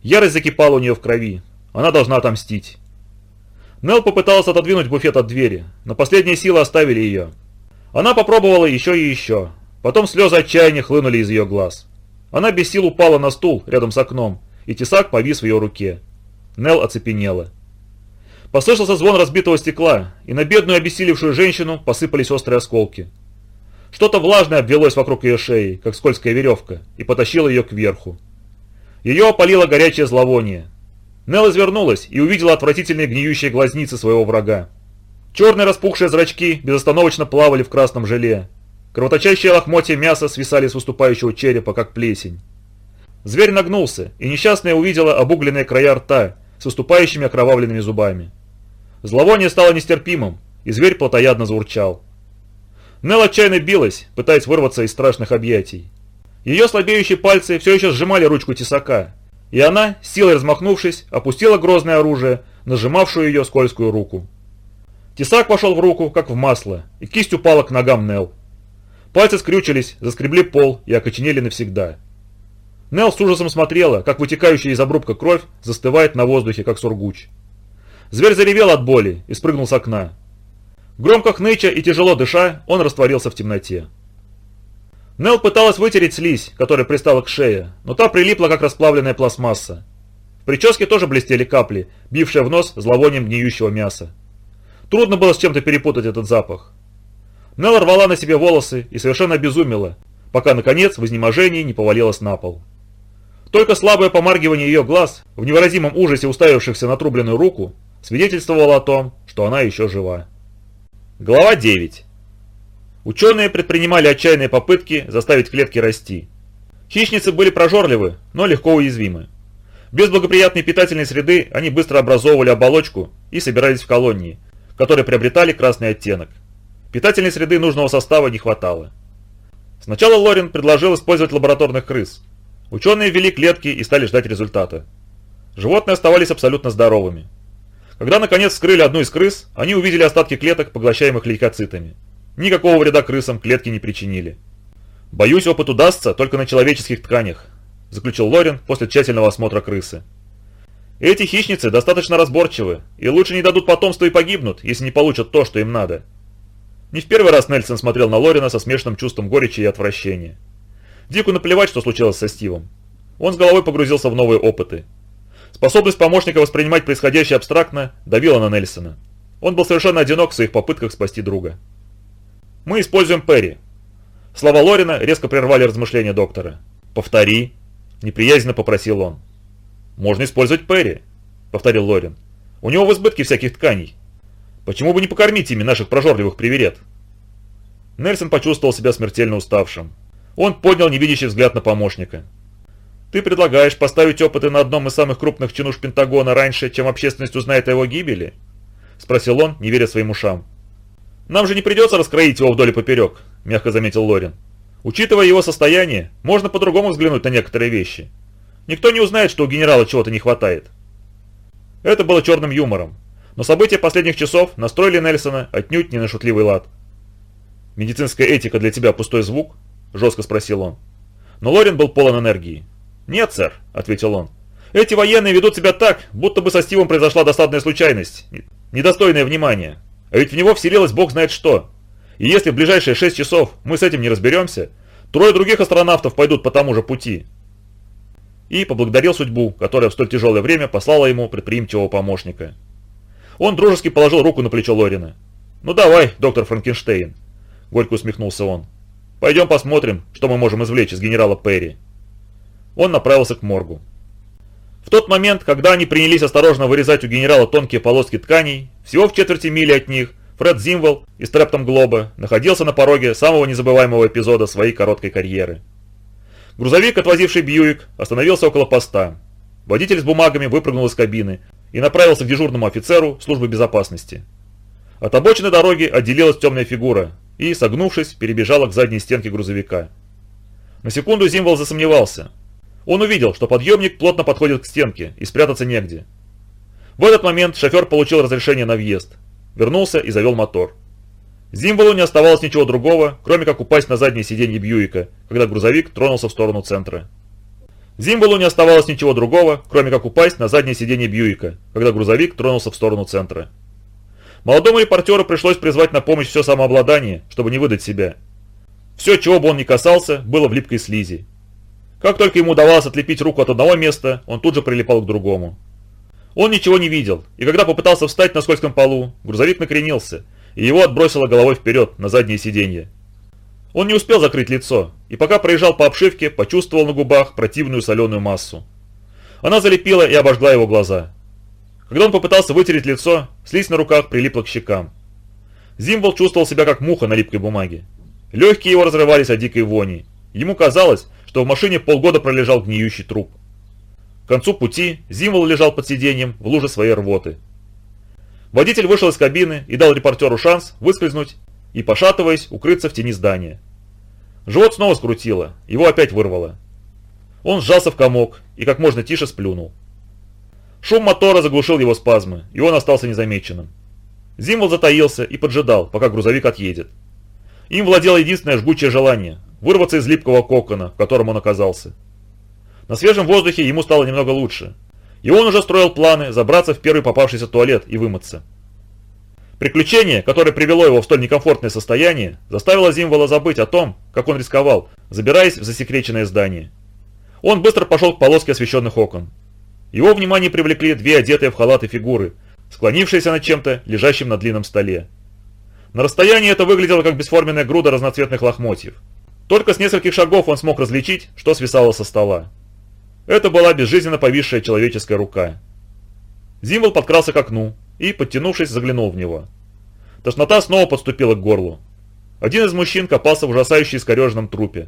Ярость закипала у нее в крови. Она должна отомстить. Нелл попыталась отодвинуть буфет от двери, но последние силы оставили ее. Она попробовала еще и еще. Потом слезы отчаяния хлынули из ее глаз. Она без сил упала на стул рядом с окном, и тесак повис в ее руке. Нелл оцепенела. Послышался звон разбитого стекла, и на бедную обессилевшую женщину посыпались острые осколки. Что-то влажное обвелось вокруг ее шеи, как скользкая веревка, и потащило ее кверху. Ее опалило горячее зловоние. Нелл извернулась и увидела отвратительные гниющие глазницы своего врага. Черные распухшие зрачки безостановочно плавали в красном желе. Кровоточащие лохмотья мяса свисали с выступающего черепа, как плесень. Зверь нагнулся, и несчастная увидела обугленные края рта с выступающими окровавленными зубами. Зловоние стало нестерпимым, и зверь плотоядно заурчал. Нелл отчаянно билась, пытаясь вырваться из страшных объятий. Ее слабеющие пальцы все еще сжимали ручку тесака, и она, силой размахнувшись, опустила грозное оружие, нажимавшую ее скользкую руку. Тесак пошел в руку, как в масло, и кисть упала к ногам Нелл. Пальцы скрючились, заскребли пол и окоченели навсегда. Нелл с ужасом смотрела, как вытекающая из обрубка кровь застывает на воздухе, как сургуч. Зверь заревел от боли и спрыгнул с окна. Громко хныча и тяжело дыша, он растворился в темноте. Нел пыталась вытереть слизь, которая пристала к шее, но та прилипла, как расплавленная пластмасса. В прическе тоже блестели капли, бившие в нос зловонием гниющего мяса. Трудно было с чем-то перепутать этот запах. Нелл рвала на себе волосы и совершенно обезумела, пока, наконец, в изнеможении не повалилась на пол. Только слабое помаргивание ее глаз, в невыразимом ужасе уставившихся на трубленную руку, свидетельствовало о том, что она еще жива. Глава 9. Ученые предпринимали отчаянные попытки заставить клетки расти. Хищницы были прожорливы, но легко уязвимы. Без благоприятной питательной среды они быстро образовывали оболочку и собирались в колонии, которые приобретали красный оттенок. Питательной среды нужного состава не хватало. Сначала Лорин предложил использовать лабораторных крыс. Ученые ввели клетки и стали ждать результата. Животные оставались абсолютно здоровыми. Когда наконец вскрыли одну из крыс, они увидели остатки клеток, поглощаемых лейкоцитами. Никакого вреда крысам клетки не причинили. «Боюсь, опыт удастся только на человеческих тканях», заключил Лорин после тщательного осмотра крысы. «Эти хищницы достаточно разборчивы, и лучше не дадут потомства и погибнут, если не получат то, что им надо». Не в первый раз Нельсон смотрел на Лорина со смешанным чувством горечи и отвращения. Дику наплевать, что случилось со Стивом. Он с головой погрузился в новые опыты. Способность помощника воспринимать происходящее абстрактно давила на Нельсона. Он был совершенно одинок в своих попытках спасти друга. «Мы используем Перри». Слова Лорина резко прервали размышления доктора. «Повтори», – неприязненно попросил он. «Можно использовать Перри», – повторил Лорин. «У него в избытке всяких тканей. Почему бы не покормить ими наших прожорливых приверет?» Нельсон почувствовал себя смертельно уставшим. Он поднял невидящий взгляд на помощника. «Ты предлагаешь поставить опыты на одном из самых крупных чинуш Пентагона раньше, чем общественность узнает о его гибели?» Спросил он, не веря своим ушам. «Нам же не придется раскроить его вдоль и поперек», – мягко заметил Лорин. «Учитывая его состояние, можно по-другому взглянуть на некоторые вещи. Никто не узнает, что у генерала чего-то не хватает». Это было черным юмором, но события последних часов настроили Нельсона отнюдь не на шутливый лад. «Медицинская этика для тебя пустой звук?» – жестко спросил он. Но Лорин был полон энергии. «Нет, сэр», – ответил он. «Эти военные ведут себя так, будто бы со Стивом произошла досадная случайность, недостойное внимания. А ведь в него вселилось бог знает что. И если в ближайшие шесть часов мы с этим не разберемся, трое других астронавтов пойдут по тому же пути». И поблагодарил судьбу, которая в столь тяжелое время послала ему предприимчивого помощника. Он дружески положил руку на плечо Лорина. «Ну давай, доктор Франкенштейн», – горько усмехнулся он. «Пойдем посмотрим, что мы можем извлечь из генерала Перри». Он направился к моргу. В тот момент, когда они принялись осторожно вырезать у генерала тонкие полоски тканей, всего в четверти мили от них, Фред Зимвелл из Трептом Глоба находился на пороге самого незабываемого эпизода своей короткой карьеры. Грузовик, отвозивший Бьюик, остановился около поста. Водитель с бумагами выпрыгнул из кабины и направился к дежурному офицеру службы безопасности. От обочины дороги отделилась темная фигура и, согнувшись, перебежала к задней стенке грузовика. На секунду Зимвол засомневался. Он увидел, что подъемник плотно подходит к стенке и спрятаться негде. В этот момент шофер получил разрешение на въезд, вернулся и завел мотор. Зимволу не оставалось ничего другого, кроме как упасть на заднее сиденье Бьюика, когда грузовик тронулся в сторону центра. Зимволу не оставалось ничего другого, кроме как упасть на заднее сиденье Бьюика, когда грузовик тронулся в сторону центра. Молодому репортеру пришлось призвать на помощь все самообладание, чтобы не выдать себя. Все, чего бы он ни касался, было в липкой слизи. Как только ему удавалось отлепить руку от одного места, он тут же прилипал к другому. Он ничего не видел, и когда попытался встать на скользком полу, грузовик накренился, и его отбросило головой вперед на заднее сиденье. Он не успел закрыть лицо, и пока проезжал по обшивке, почувствовал на губах противную соленую массу. Она залепила и обожгла его глаза. Когда он попытался вытереть лицо, слизь на руках прилипла к щекам. Зимвол чувствовал себя как муха на липкой бумаге. Легкие его разрывались от дикой вони. Ему казалось, что в машине полгода пролежал гниющий труп. К концу пути Зимвол лежал под сиденьем в луже своей рвоты. Водитель вышел из кабины и дал репортеру шанс выскользнуть и, пошатываясь, укрыться в тени здания. Живот снова скрутило, его опять вырвало. Он сжался в комок и как можно тише сплюнул. Шум мотора заглушил его спазмы, и он остался незамеченным. Зимвол затаился и поджидал, пока грузовик отъедет. Им владело единственное жгучее желание – вырваться из липкого кокона, в котором он оказался. На свежем воздухе ему стало немного лучше, и он уже строил планы забраться в первый попавшийся туалет и вымыться. Приключение, которое привело его в столь некомфортное состояние, заставило Зимвола забыть о том, как он рисковал, забираясь в засекреченное здание. Он быстро пошел к полоске освещенных окон. Его внимание привлекли две одетые в халаты фигуры, склонившиеся над чем-то, лежащим на длинном столе. На расстоянии это выглядело как бесформенная груда разноцветных лохмотьев. Только с нескольких шагов он смог различить, что свисало со стола. Это была безжизненно повисшая человеческая рука. Зимвол подкрался к окну, и, подтянувшись, заглянул в него. Тошнота снова подступила к горлу. Один из мужчин копался в ужасающе искореженном трупе.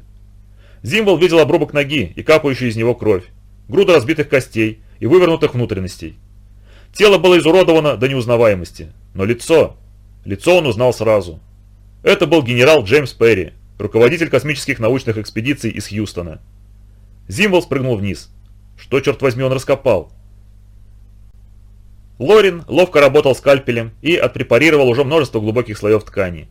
Зимвол видел обрубок ноги и капающую из него кровь, груду разбитых костей и вывернутых внутренностей. Тело было изуродовано до неузнаваемости, но лицо... Лицо он узнал сразу. Это был генерал Джеймс Перри, руководитель космических научных экспедиций из Хьюстона. Зимвол спрыгнул вниз. Что, черт возьми, он раскопал? Лорин ловко работал скальпелем и отпрепарировал уже множество глубоких слоев ткани.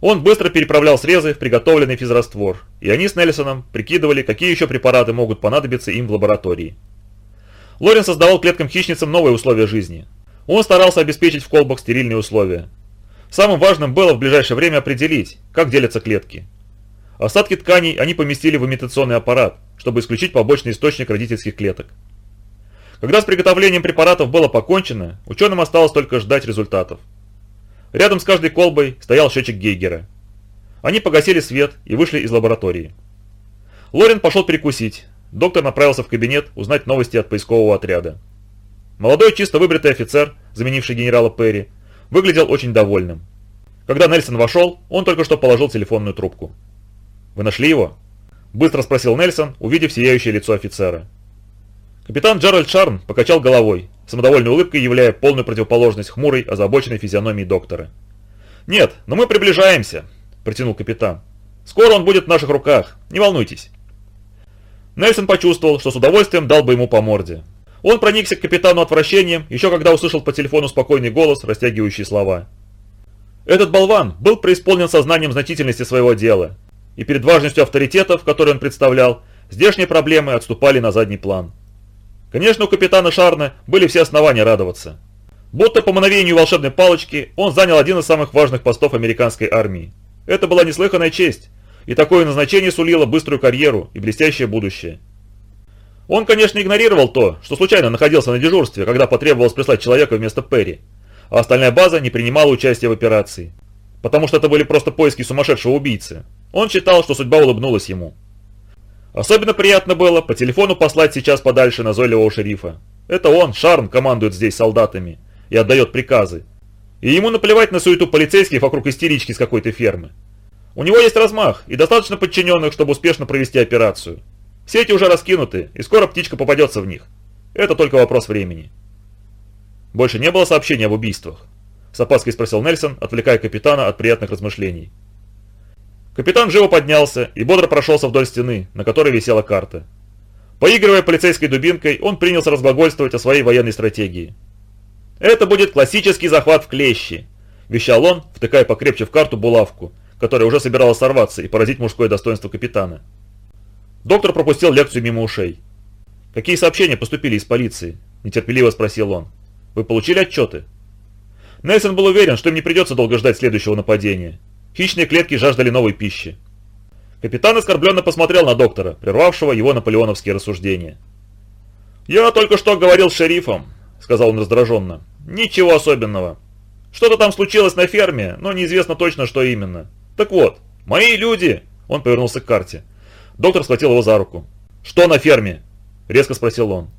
Он быстро переправлял срезы в приготовленный физраствор, и они с Нельсоном прикидывали, какие еще препараты могут понадобиться им в лаборатории. Лорин создавал клеткам-хищницам новые условия жизни. Он старался обеспечить в колбах стерильные условия. Самым важным было в ближайшее время определить, как делятся клетки. Остатки тканей они поместили в имитационный аппарат, чтобы исключить побочный источник родительских клеток. Когда с приготовлением препаратов было покончено, ученым осталось только ждать результатов. Рядом с каждой колбой стоял счетчик Гейгера. Они погасили свет и вышли из лаборатории. Лорен пошел перекусить. Доктор направился в кабинет узнать новости от поискового отряда. Молодой чисто выбритый офицер, заменивший генерала Перри, выглядел очень довольным. Когда Нельсон вошел, он только что положил телефонную трубку. «Вы нашли его?» – быстро спросил Нельсон, увидев сияющее лицо офицера. Капитан Джеральд Шарн покачал головой, самодовольной улыбкой являя полную противоположность хмурой, озабоченной физиономии доктора. «Нет, но мы приближаемся», – протянул капитан. «Скоро он будет в наших руках, не волнуйтесь». Нельсон почувствовал, что с удовольствием дал бы ему по морде, он проникся к капитану отвращением, еще когда услышал по телефону спокойный голос, растягивающий слова. Этот болван был преисполнен сознанием значительности своего дела, и перед важностью авторитетов, которые он представлял, здешние проблемы отступали на задний план. Конечно, у капитана Шарна были все основания радоваться. Будто по мановению волшебной палочки он занял один из самых важных постов американской армии. Это была неслыханная честь, и такое назначение сулило быструю карьеру и блестящее будущее. Он, конечно, игнорировал то, что случайно находился на дежурстве, когда потребовалось прислать человека вместо Перри, а остальная база не принимала участия в операции. Потому что это были просто поиски сумасшедшего убийцы. Он считал, что судьба улыбнулась ему. Особенно приятно было по телефону послать сейчас подальше назойливого шерифа. Это он, Шарн, командует здесь солдатами и отдает приказы. И ему наплевать на суету полицейских вокруг истерички с какой-то фермы. У него есть размах и достаточно подчиненных, чтобы успешно провести операцию. Сети уже раскинуты, и скоро птичка попадется в них. Это только вопрос времени. Больше не было сообщений об убийствах? С опаской спросил Нельсон, отвлекая капитана от приятных размышлений. Капитан живо поднялся и бодро прошелся вдоль стены, на которой висела карта. Поигрывая полицейской дубинкой, он принялся разглагольствовать о своей военной стратегии. «Это будет классический захват в клещи», – вещал он, втыкая покрепче в карту булавку, которая уже собиралась сорваться и поразить мужское достоинство капитана. Доктор пропустил лекцию мимо ушей. «Какие сообщения поступили из полиции?» – нетерпеливо спросил он. «Вы получили отчеты?» Нельсон был уверен, что им не придется долго ждать следующего нападения. Хищные клетки жаждали новой пищи. Капитан оскорбленно посмотрел на доктора, прервавшего его наполеоновские рассуждения. «Я только что говорил с шерифом», – сказал он раздраженно. «Ничего особенного. Что-то там случилось на ферме, но неизвестно точно, что именно. Так вот, мои люди...» – он повернулся к карте. Доктор схватил его за руку. «Что на ферме?» – резко спросил он.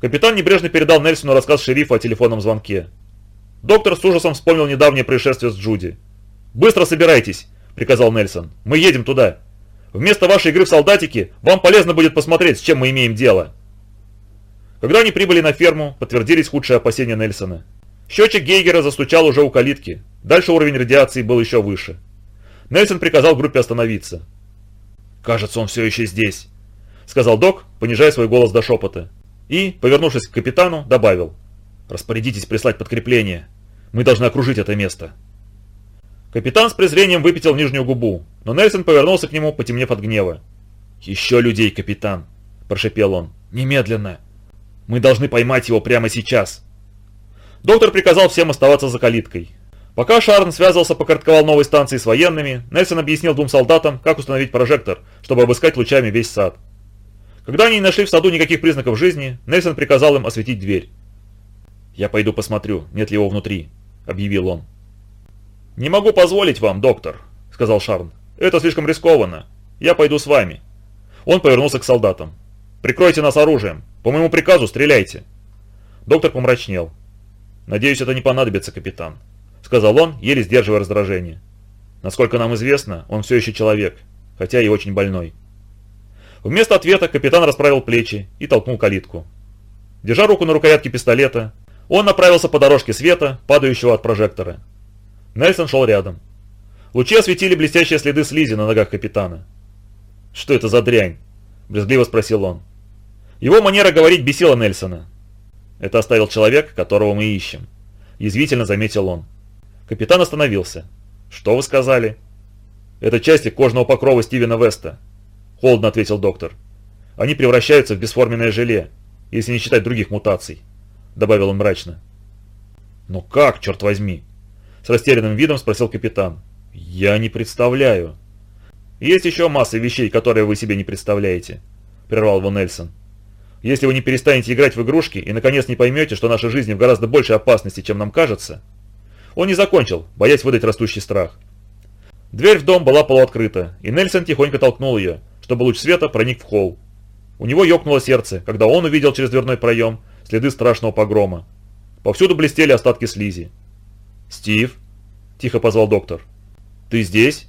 Капитан небрежно передал Нельсону рассказ шерифа о телефонном звонке. Доктор с ужасом вспомнил недавнее происшествие с Джуди. «Быстро собирайтесь!» – приказал Нельсон. «Мы едем туда. Вместо вашей игры в солдатики вам полезно будет посмотреть, с чем мы имеем дело». Когда они прибыли на ферму, подтвердились худшие опасения Нельсона. Счетчик Гейгера застучал уже у калитки. Дальше уровень радиации был еще выше. Нельсон приказал группе остановиться. «Кажется, он все еще здесь», — сказал док, понижая свой голос до шепота. И, повернувшись к капитану, добавил. «Распорядитесь прислать подкрепление. Мы должны окружить это место». Капитан с презрением выпятил нижнюю губу, но Нельсон повернулся к нему, потемнев от гнева. «Еще людей, капитан!» – прошепел он. «Немедленно! Мы должны поймать его прямо сейчас!» Доктор приказал всем оставаться за калиткой. Пока Шарн связывался по коротковолновой станции с военными, Нельсон объяснил двум солдатам, как установить прожектор, чтобы обыскать лучами весь сад. Когда они не нашли в саду никаких признаков жизни, Нельсон приказал им осветить дверь. «Я пойду посмотрю, нет ли его внутри», — объявил он. «Не могу позволить вам, доктор», — сказал Шарн. «Это слишком рискованно. Я пойду с вами». Он повернулся к солдатам. «Прикройте нас оружием. По моему приказу стреляйте». Доктор помрачнел. «Надеюсь, это не понадобится, капитан», сказал он, еле сдерживая раздражение. Насколько нам известно, он все еще человек, хотя и очень больной. Вместо ответа капитан расправил плечи и толкнул калитку. Держа руку на рукоятке пистолета, он направился по дорожке света, падающего от прожектора. Нельсон шел рядом. Лучи осветили блестящие следы слизи на ногах капитана. «Что это за дрянь?» – брезгливо спросил он. Его манера говорить бесила Нельсона. «Это оставил человек, которого мы ищем», – язвительно заметил он. Капитан остановился. «Что вы сказали?» «Это части кожного покрова Стивена Веста», – холодно ответил доктор. «Они превращаются в бесформенное желе, если не считать других мутаций», – добавил он мрачно. «Ну как, черт возьми?» – С растерянным видом спросил капитан. «Я не представляю». «Есть еще масса вещей, которые вы себе не представляете», – прервал его Нельсон. «Если вы не перестанете играть в игрушки и наконец не поймете, что наша жизнь в гораздо большей опасности, чем нам кажется...» Он не закончил, боясь выдать растущий страх. Дверь в дом была полуоткрыта, и Нельсон тихонько толкнул ее, чтобы луч света проник в холл. У него ёкнуло сердце, когда он увидел через дверной проем следы страшного погрома. Повсюду блестели остатки слизи. «Стив?» – тихо позвал доктор. «Ты здесь?»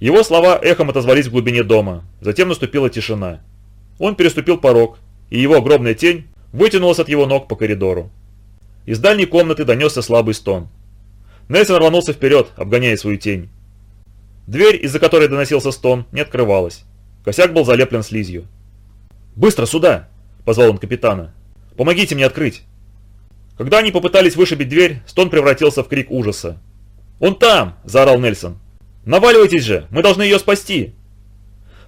Его слова эхом отозвались в глубине дома, затем наступила тишина. Он переступил порог, и его огромная тень вытянулась от его ног по коридору. Из дальней комнаты донесся слабый стон. Нельсон рванулся вперед, обгоняя свою тень. Дверь, из-за которой доносился стон, не открывалась. Косяк был залеплен слизью. «Быстро сюда!» – позвал он капитана. «Помогите мне открыть!» Когда они попытались вышибить дверь, стон превратился в крик ужаса. «Он там!» – заорал Нельсон. «Наваливайтесь же! Мы должны ее спасти!»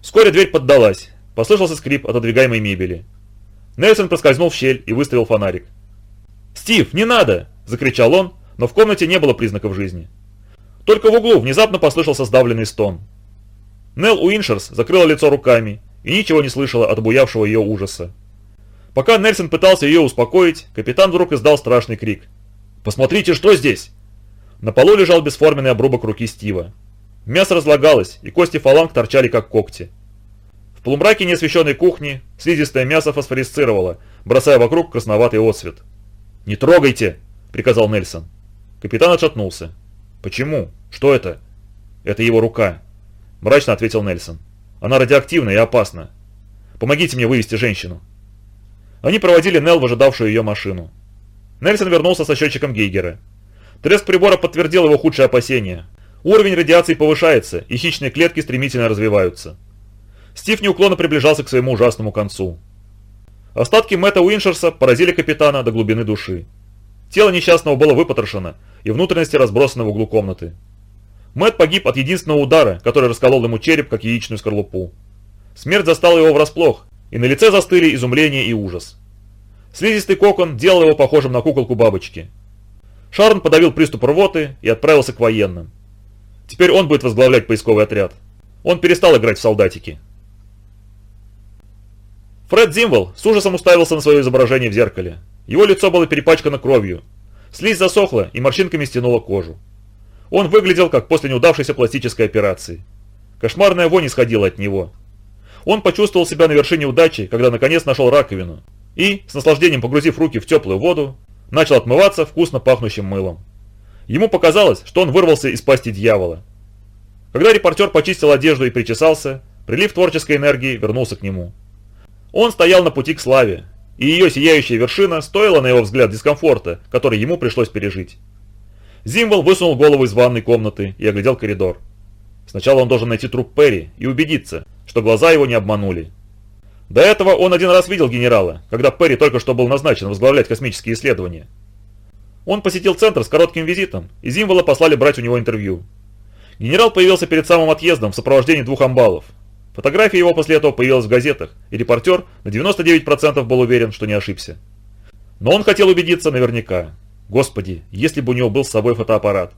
Вскоре дверь поддалась. Послышался скрип отодвигаемой мебели. Нельсон проскользнул в щель и выставил фонарик. «Стив, не надо!» – закричал он, но в комнате не было признаков жизни. Только в углу внезапно послышался сдавленный стон. Нелл Уиншерс закрыла лицо руками и ничего не слышала от буявшего ее ужаса. Пока Нельсон пытался ее успокоить, капитан вдруг издал страшный крик. «Посмотрите, что здесь!» На полу лежал бесформенный обрубок руки Стива. Мясо разлагалось, и кости фаланг торчали как когти. В полумраке неосвещенной кухни слизистое мясо фосфорисцировало, бросая вокруг красноватый отсвет. «Не трогайте!» – приказал Нельсон. Капитан отшатнулся. «Почему? Что это?» «Это его рука», – мрачно ответил Нельсон. «Она радиоактивна и опасна. Помогите мне вывести женщину». Они проводили Нелл в ожидавшую ее машину. Нельсон вернулся со счетчиком Гейгера. Треск прибора подтвердил его худшие опасения. Уровень радиации повышается, и хищные клетки стремительно развиваются. Стив неуклонно приближался к своему ужасному концу. Остатки Мэтта Уиншерса поразили капитана до глубины души. Тело несчастного было выпотрошено, и внутренности разбросаны в углу комнаты. Мэтт погиб от единственного удара, который расколол ему череп, как яичную скорлупу. Смерть застала его врасплох, и на лице застыли изумление и ужас. Слизистый кокон делал его похожим на куколку бабочки. Шарн подавил приступ рвоты и отправился к военным. Теперь он будет возглавлять поисковый отряд. Он перестал играть в солдатики. Фред Зимвол с ужасом уставился на свое изображение в зеркале. Его лицо было перепачкано кровью. Слизь засохла и морщинками стянула кожу. Он выглядел, как после неудавшейся пластической операции. Кошмарная вонь исходила от него. Он почувствовал себя на вершине удачи, когда наконец нашел раковину. И, с наслаждением погрузив руки в теплую воду, начал отмываться вкусно пахнущим мылом. Ему показалось, что он вырвался из пасти дьявола. Когда репортер почистил одежду и причесался, прилив творческой энергии вернулся к нему. Он стоял на пути к славе, и ее сияющая вершина стоила, на его взгляд, дискомфорта, который ему пришлось пережить. Зимвол высунул голову из ванной комнаты и оглядел коридор. Сначала он должен найти труп Перри и убедиться, что глаза его не обманули. До этого он один раз видел генерала, когда Перри только что был назначен возглавлять космические исследования. Он посетил центр с коротким визитом, и Зимвола послали брать у него интервью. Генерал появился перед самым отъездом в сопровождении двух амбалов. Фотография его после этого появилась в газетах, и репортер на 99% был уверен, что не ошибся. Но он хотел убедиться наверняка. Господи, если бы у него был с собой фотоаппарат.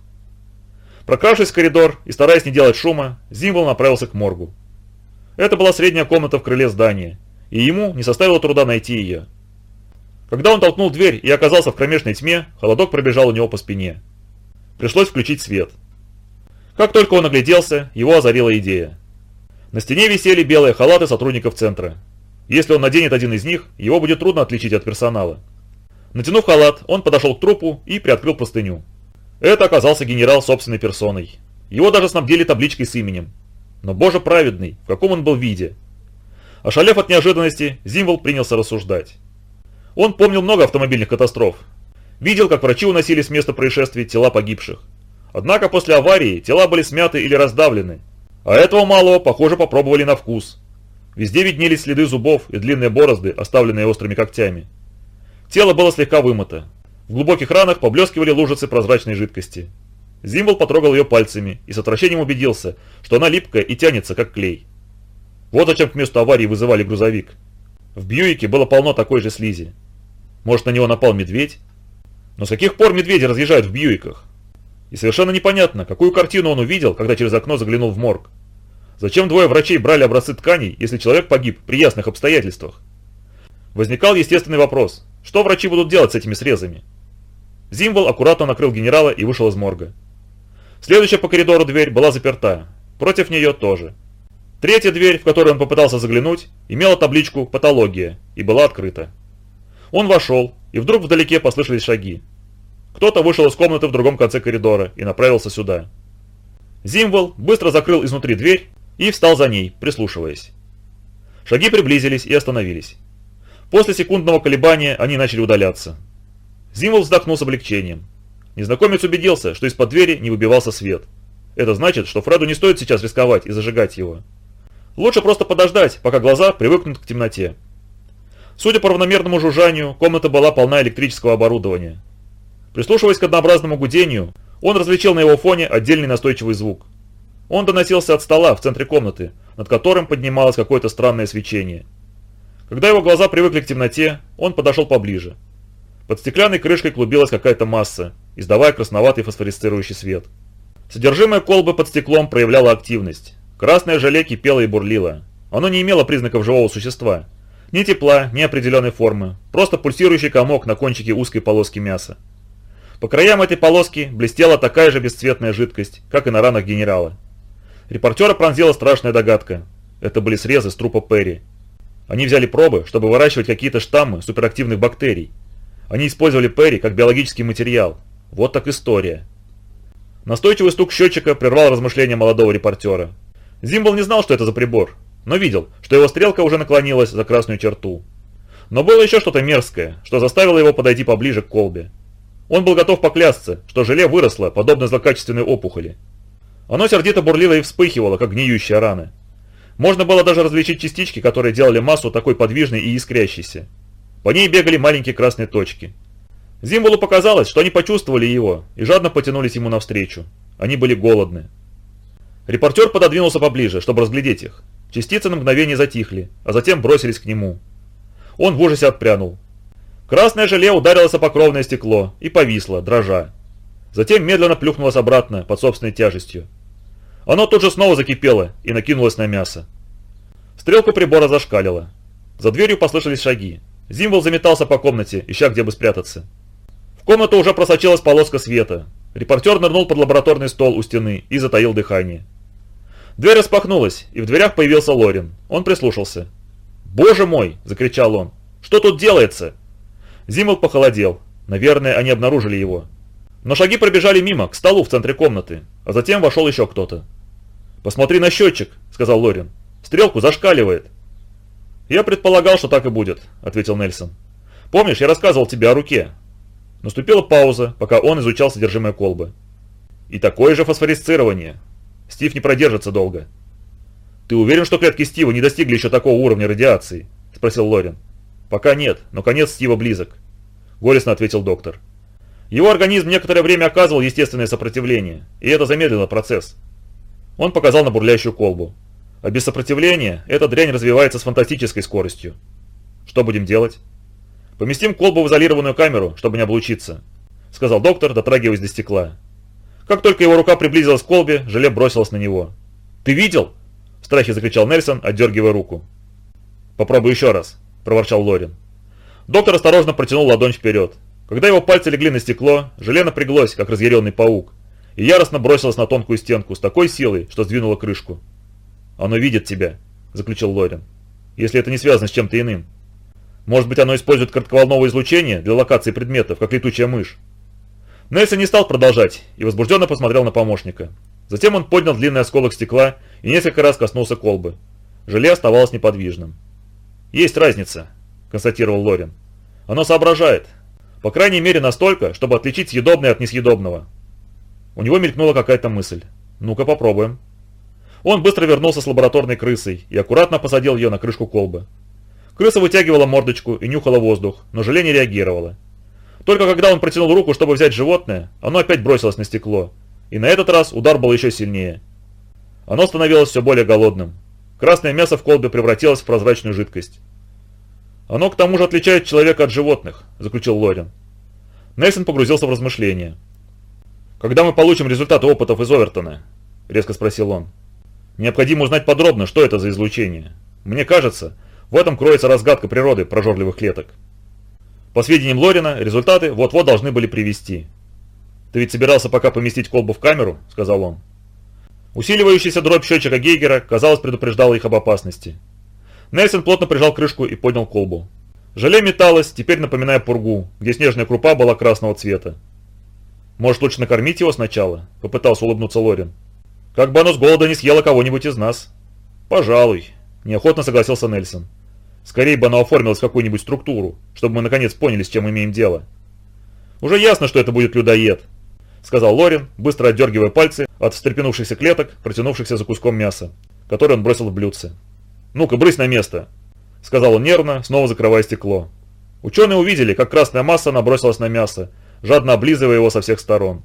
Прокравшись в коридор и стараясь не делать шума, Зимвол направился к моргу. Это была средняя комната в крыле здания, и ему не составило труда найти ее. Когда он толкнул дверь и оказался в кромешной тьме, холодок пробежал у него по спине. Пришлось включить свет. Как только он огляделся, его озарила идея. На стене висели белые халаты сотрудников центра. Если он наденет один из них, его будет трудно отличить от персонала. Натянув халат, он подошел к трупу и приоткрыл простыню. Это оказался генерал собственной персоной. Его даже снабдили табличкой с именем. Но боже праведный, в каком он был виде. Ошалев от неожиданности, Зимвол принялся рассуждать. Он помнил много автомобильных катастроф. Видел, как врачи уносили с места происшествий тела погибших. Однако после аварии тела были смяты или раздавлены, а этого малого, похоже, попробовали на вкус. Везде виднелись следы зубов и длинные борозды, оставленные острыми когтями. Тело было слегка вымыто. В глубоких ранах поблескивали лужицы прозрачной жидкости. Зимбол потрогал ее пальцами и с отвращением убедился, что она липкая и тянется, как клей. Вот зачем к месту аварии вызывали грузовик. В Бьюике было полно такой же слизи. Может, на него напал медведь? Но с каких пор медведи разъезжают в Бьюиках? И совершенно непонятно, какую картину он увидел, когда через окно заглянул в морг. Зачем двое врачей брали образцы тканей, если человек погиб при ясных обстоятельствах? Возникал естественный вопрос, что врачи будут делать с этими срезами? Зимвол аккуратно накрыл генерала и вышел из морга. Следующая по коридору дверь была заперта, против нее тоже. Третья дверь, в которую он попытался заглянуть, имела табличку «Патология» и была открыта. Он вошел, и вдруг вдалеке послышались шаги. Кто-то вышел из комнаты в другом конце коридора и направился сюда. Зимвол быстро закрыл изнутри дверь и встал за ней, прислушиваясь. Шаги приблизились и остановились. После секундного колебания они начали удаляться. Зимвол вздохнул с облегчением. Незнакомец убедился, что из-под двери не выбивался свет. Это значит, что Фреду не стоит сейчас рисковать и зажигать его. Лучше просто подождать, пока глаза привыкнут к темноте. Судя по равномерному жужжанию, комната была полна электрического оборудования. Прислушиваясь к однообразному гудению, он различил на его фоне отдельный настойчивый звук. Он доносился от стола в центре комнаты, над которым поднималось какое-то странное свечение. Когда его глаза привыкли к темноте, он подошел поближе. Под стеклянной крышкой клубилась какая-то масса, издавая красноватый фосфорисцирующий свет. Содержимое колбы под стеклом проявляло активность. Красное желе кипело и бурлило. Оно не имело признаков живого существа. Ни тепла, ни определенной формы. Просто пульсирующий комок на кончике узкой полоски мяса. По краям этой полоски блестела такая же бесцветная жидкость, как и на ранах генерала. Репортера пронзила страшная догадка. Это были срезы с трупа Перри. Они взяли пробы, чтобы выращивать какие-то штаммы суперактивных бактерий. Они использовали Перри как биологический материал. Вот так история. Настойчивый стук счетчика прервал размышления молодого репортера. Зимбл не знал, что это за прибор, но видел, что его стрелка уже наклонилась за красную черту. Но было еще что-то мерзкое, что заставило его подойти поближе к колбе. Он был готов поклясться, что желе выросло, подобно злокачественной опухоли. Оно сердито бурлило и вспыхивало, как гниющая рана. Можно было даже различить частички, которые делали массу такой подвижной и искрящейся. По ней бегали маленькие красные точки. Зимбулу показалось, что они почувствовали его и жадно потянулись ему навстречу. Они были голодны. Репортер пододвинулся поближе, чтобы разглядеть их. Частицы на мгновение затихли, а затем бросились к нему. Он в ужасе отпрянул. Красное желе ударилось о покровное стекло и повисло, дрожа. Затем медленно плюхнулось обратно под собственной тяжестью. Оно тут же снова закипело и накинулось на мясо. Стрелка прибора зашкалила. За дверью послышались шаги. Зимвол заметался по комнате, ища где бы спрятаться. В комнату уже просочилась полоска света. Репортер нырнул под лабораторный стол у стены и затаил дыхание. Дверь распахнулась, и в дверях появился Лорин. Он прислушался. «Боже мой!» – закричал он. «Что тут делается?» Зимвол похолодел. Наверное, они обнаружили его. Но шаги пробежали мимо, к столу в центре комнаты, а затем вошел еще кто-то. «Посмотри на счетчик», – сказал Лорин. «Стрелку зашкаливает». «Я предполагал, что так и будет», – ответил Нельсон. «Помнишь, я рассказывал тебе о руке?» Наступила пауза, пока он изучал содержимое колбы. «И такое же фосфорисцирование. Стив не продержится долго». «Ты уверен, что клетки Стива не достигли еще такого уровня радиации?» – спросил Лорин. «Пока нет, но конец Стива близок», – горестно ответил доктор. Его организм некоторое время оказывал естественное сопротивление, и это замедлило процесс. Он показал на бурлящую колбу. А без сопротивления эта дрянь развивается с фантастической скоростью. Что будем делать? Поместим колбу в изолированную камеру, чтобы не облучиться, сказал доктор, дотрагиваясь до стекла. Как только его рука приблизилась к колбе, желе бросилось на него. «Ты видел?» – в страхе закричал Нельсон, отдергивая руку. «Попробуй еще раз», – проворчал Лорин. Доктор осторожно протянул ладонь вперед. Когда его пальцы легли на стекло, желе напряглось, как разъяренный паук, и яростно бросилось на тонкую стенку с такой силой, что сдвинуло крышку. «Оно видит тебя», – заключил Лорин. «Если это не связано с чем-то иным. Может быть, оно использует коротковолновое излучение для локации предметов, как летучая мышь?» Нельсон не стал продолжать и возбужденно посмотрел на помощника. Затем он поднял длинный осколок стекла и несколько раз коснулся колбы. Желе оставалось неподвижным. «Есть разница», – констатировал Лорин. «Оно соображает, по крайней мере настолько, чтобы отличить съедобное от несъедобного. У него мелькнула какая-то мысль. Ну-ка попробуем. Он быстро вернулся с лабораторной крысой и аккуратно посадил ее на крышку колбы. Крыса вытягивала мордочку и нюхала воздух, но желе не реагировало. Только когда он протянул руку, чтобы взять животное, оно опять бросилось на стекло. И на этот раз удар был еще сильнее. Оно становилось все более голодным. Красное мясо в колбе превратилось в прозрачную жидкость. «Оно к тому же отличает человека от животных», – заключил Лорин. Нельсон погрузился в размышления. «Когда мы получим результаты опытов из Овертона?» – резко спросил он. «Необходимо узнать подробно, что это за излучение. Мне кажется, в этом кроется разгадка природы прожорливых клеток». По сведениям Лорина, результаты вот-вот должны были привести. «Ты ведь собирался пока поместить колбу в камеру?» – сказал он. Усиливающийся дробь счетчика Гейгера, казалось, предупреждал их об опасности. Нельсон плотно прижал крышку и поднял колбу. Желе металось, теперь напоминая пургу, где снежная крупа была красного цвета. «Может, лучше накормить его сначала?» – попытался улыбнуться Лорин. «Как бы оно с голода не съело кого-нибудь из нас». «Пожалуй», – неохотно согласился Нельсон. «Скорее бы оно оформилось в какую-нибудь структуру, чтобы мы наконец поняли, с чем имеем дело». «Уже ясно, что это будет людоед», – сказал Лорин, быстро отдергивая пальцы от встрепенувшихся клеток, протянувшихся за куском мяса, который он бросил в блюдце. «Ну-ка, брысь на место», – сказал он нервно, снова закрывая стекло. Ученые увидели, как красная масса набросилась на мясо, жадно облизывая его со всех сторон.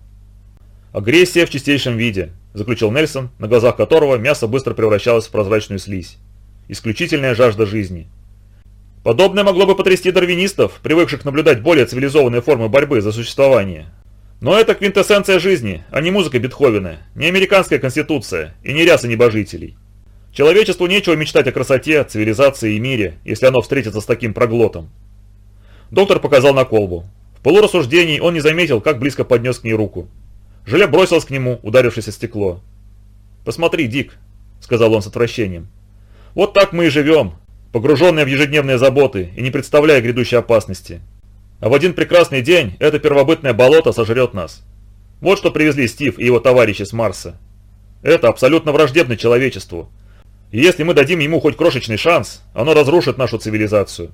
«Агрессия в чистейшем виде», – заключил Нельсон, на глазах которого мясо быстро превращалось в прозрачную слизь. «Исключительная жажда жизни». Подобное могло бы потрясти дарвинистов, привыкших наблюдать более цивилизованные формы борьбы за существование. Но это квинтэссенция жизни, а не музыка Бетховена, не американская конституция и не ряса небожителей. Человечеству нечего мечтать о красоте, цивилизации и мире, если оно встретится с таким проглотом. Доктор показал на колбу полурассуждений он не заметил, как близко поднес к ней руку. Желе бросилась к нему, ударившись о стекло. «Посмотри, Дик», — сказал он с отвращением. «Вот так мы и живем, погруженные в ежедневные заботы и не представляя грядущей опасности. А в один прекрасный день это первобытное болото сожрет нас. Вот что привезли Стив и его товарищи с Марса. Это абсолютно враждебно человечеству. И если мы дадим ему хоть крошечный шанс, оно разрушит нашу цивилизацию».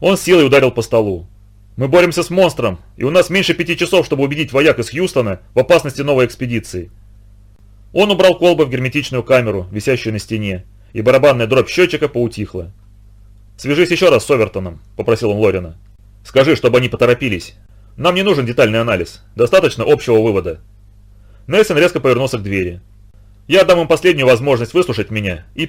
Он силой ударил по столу. Мы боремся с монстром, и у нас меньше пяти часов, чтобы убедить вояк из Хьюстона в опасности новой экспедиции. Он убрал колбы в герметичную камеру, висящую на стене, и барабанная дробь счетчика поутихла. «Свяжись еще раз с Овертоном», – попросил он Лорина. «Скажи, чтобы они поторопились. Нам не нужен детальный анализ, достаточно общего вывода». Нельсон резко повернулся к двери. «Я дам им последнюю возможность выслушать меня и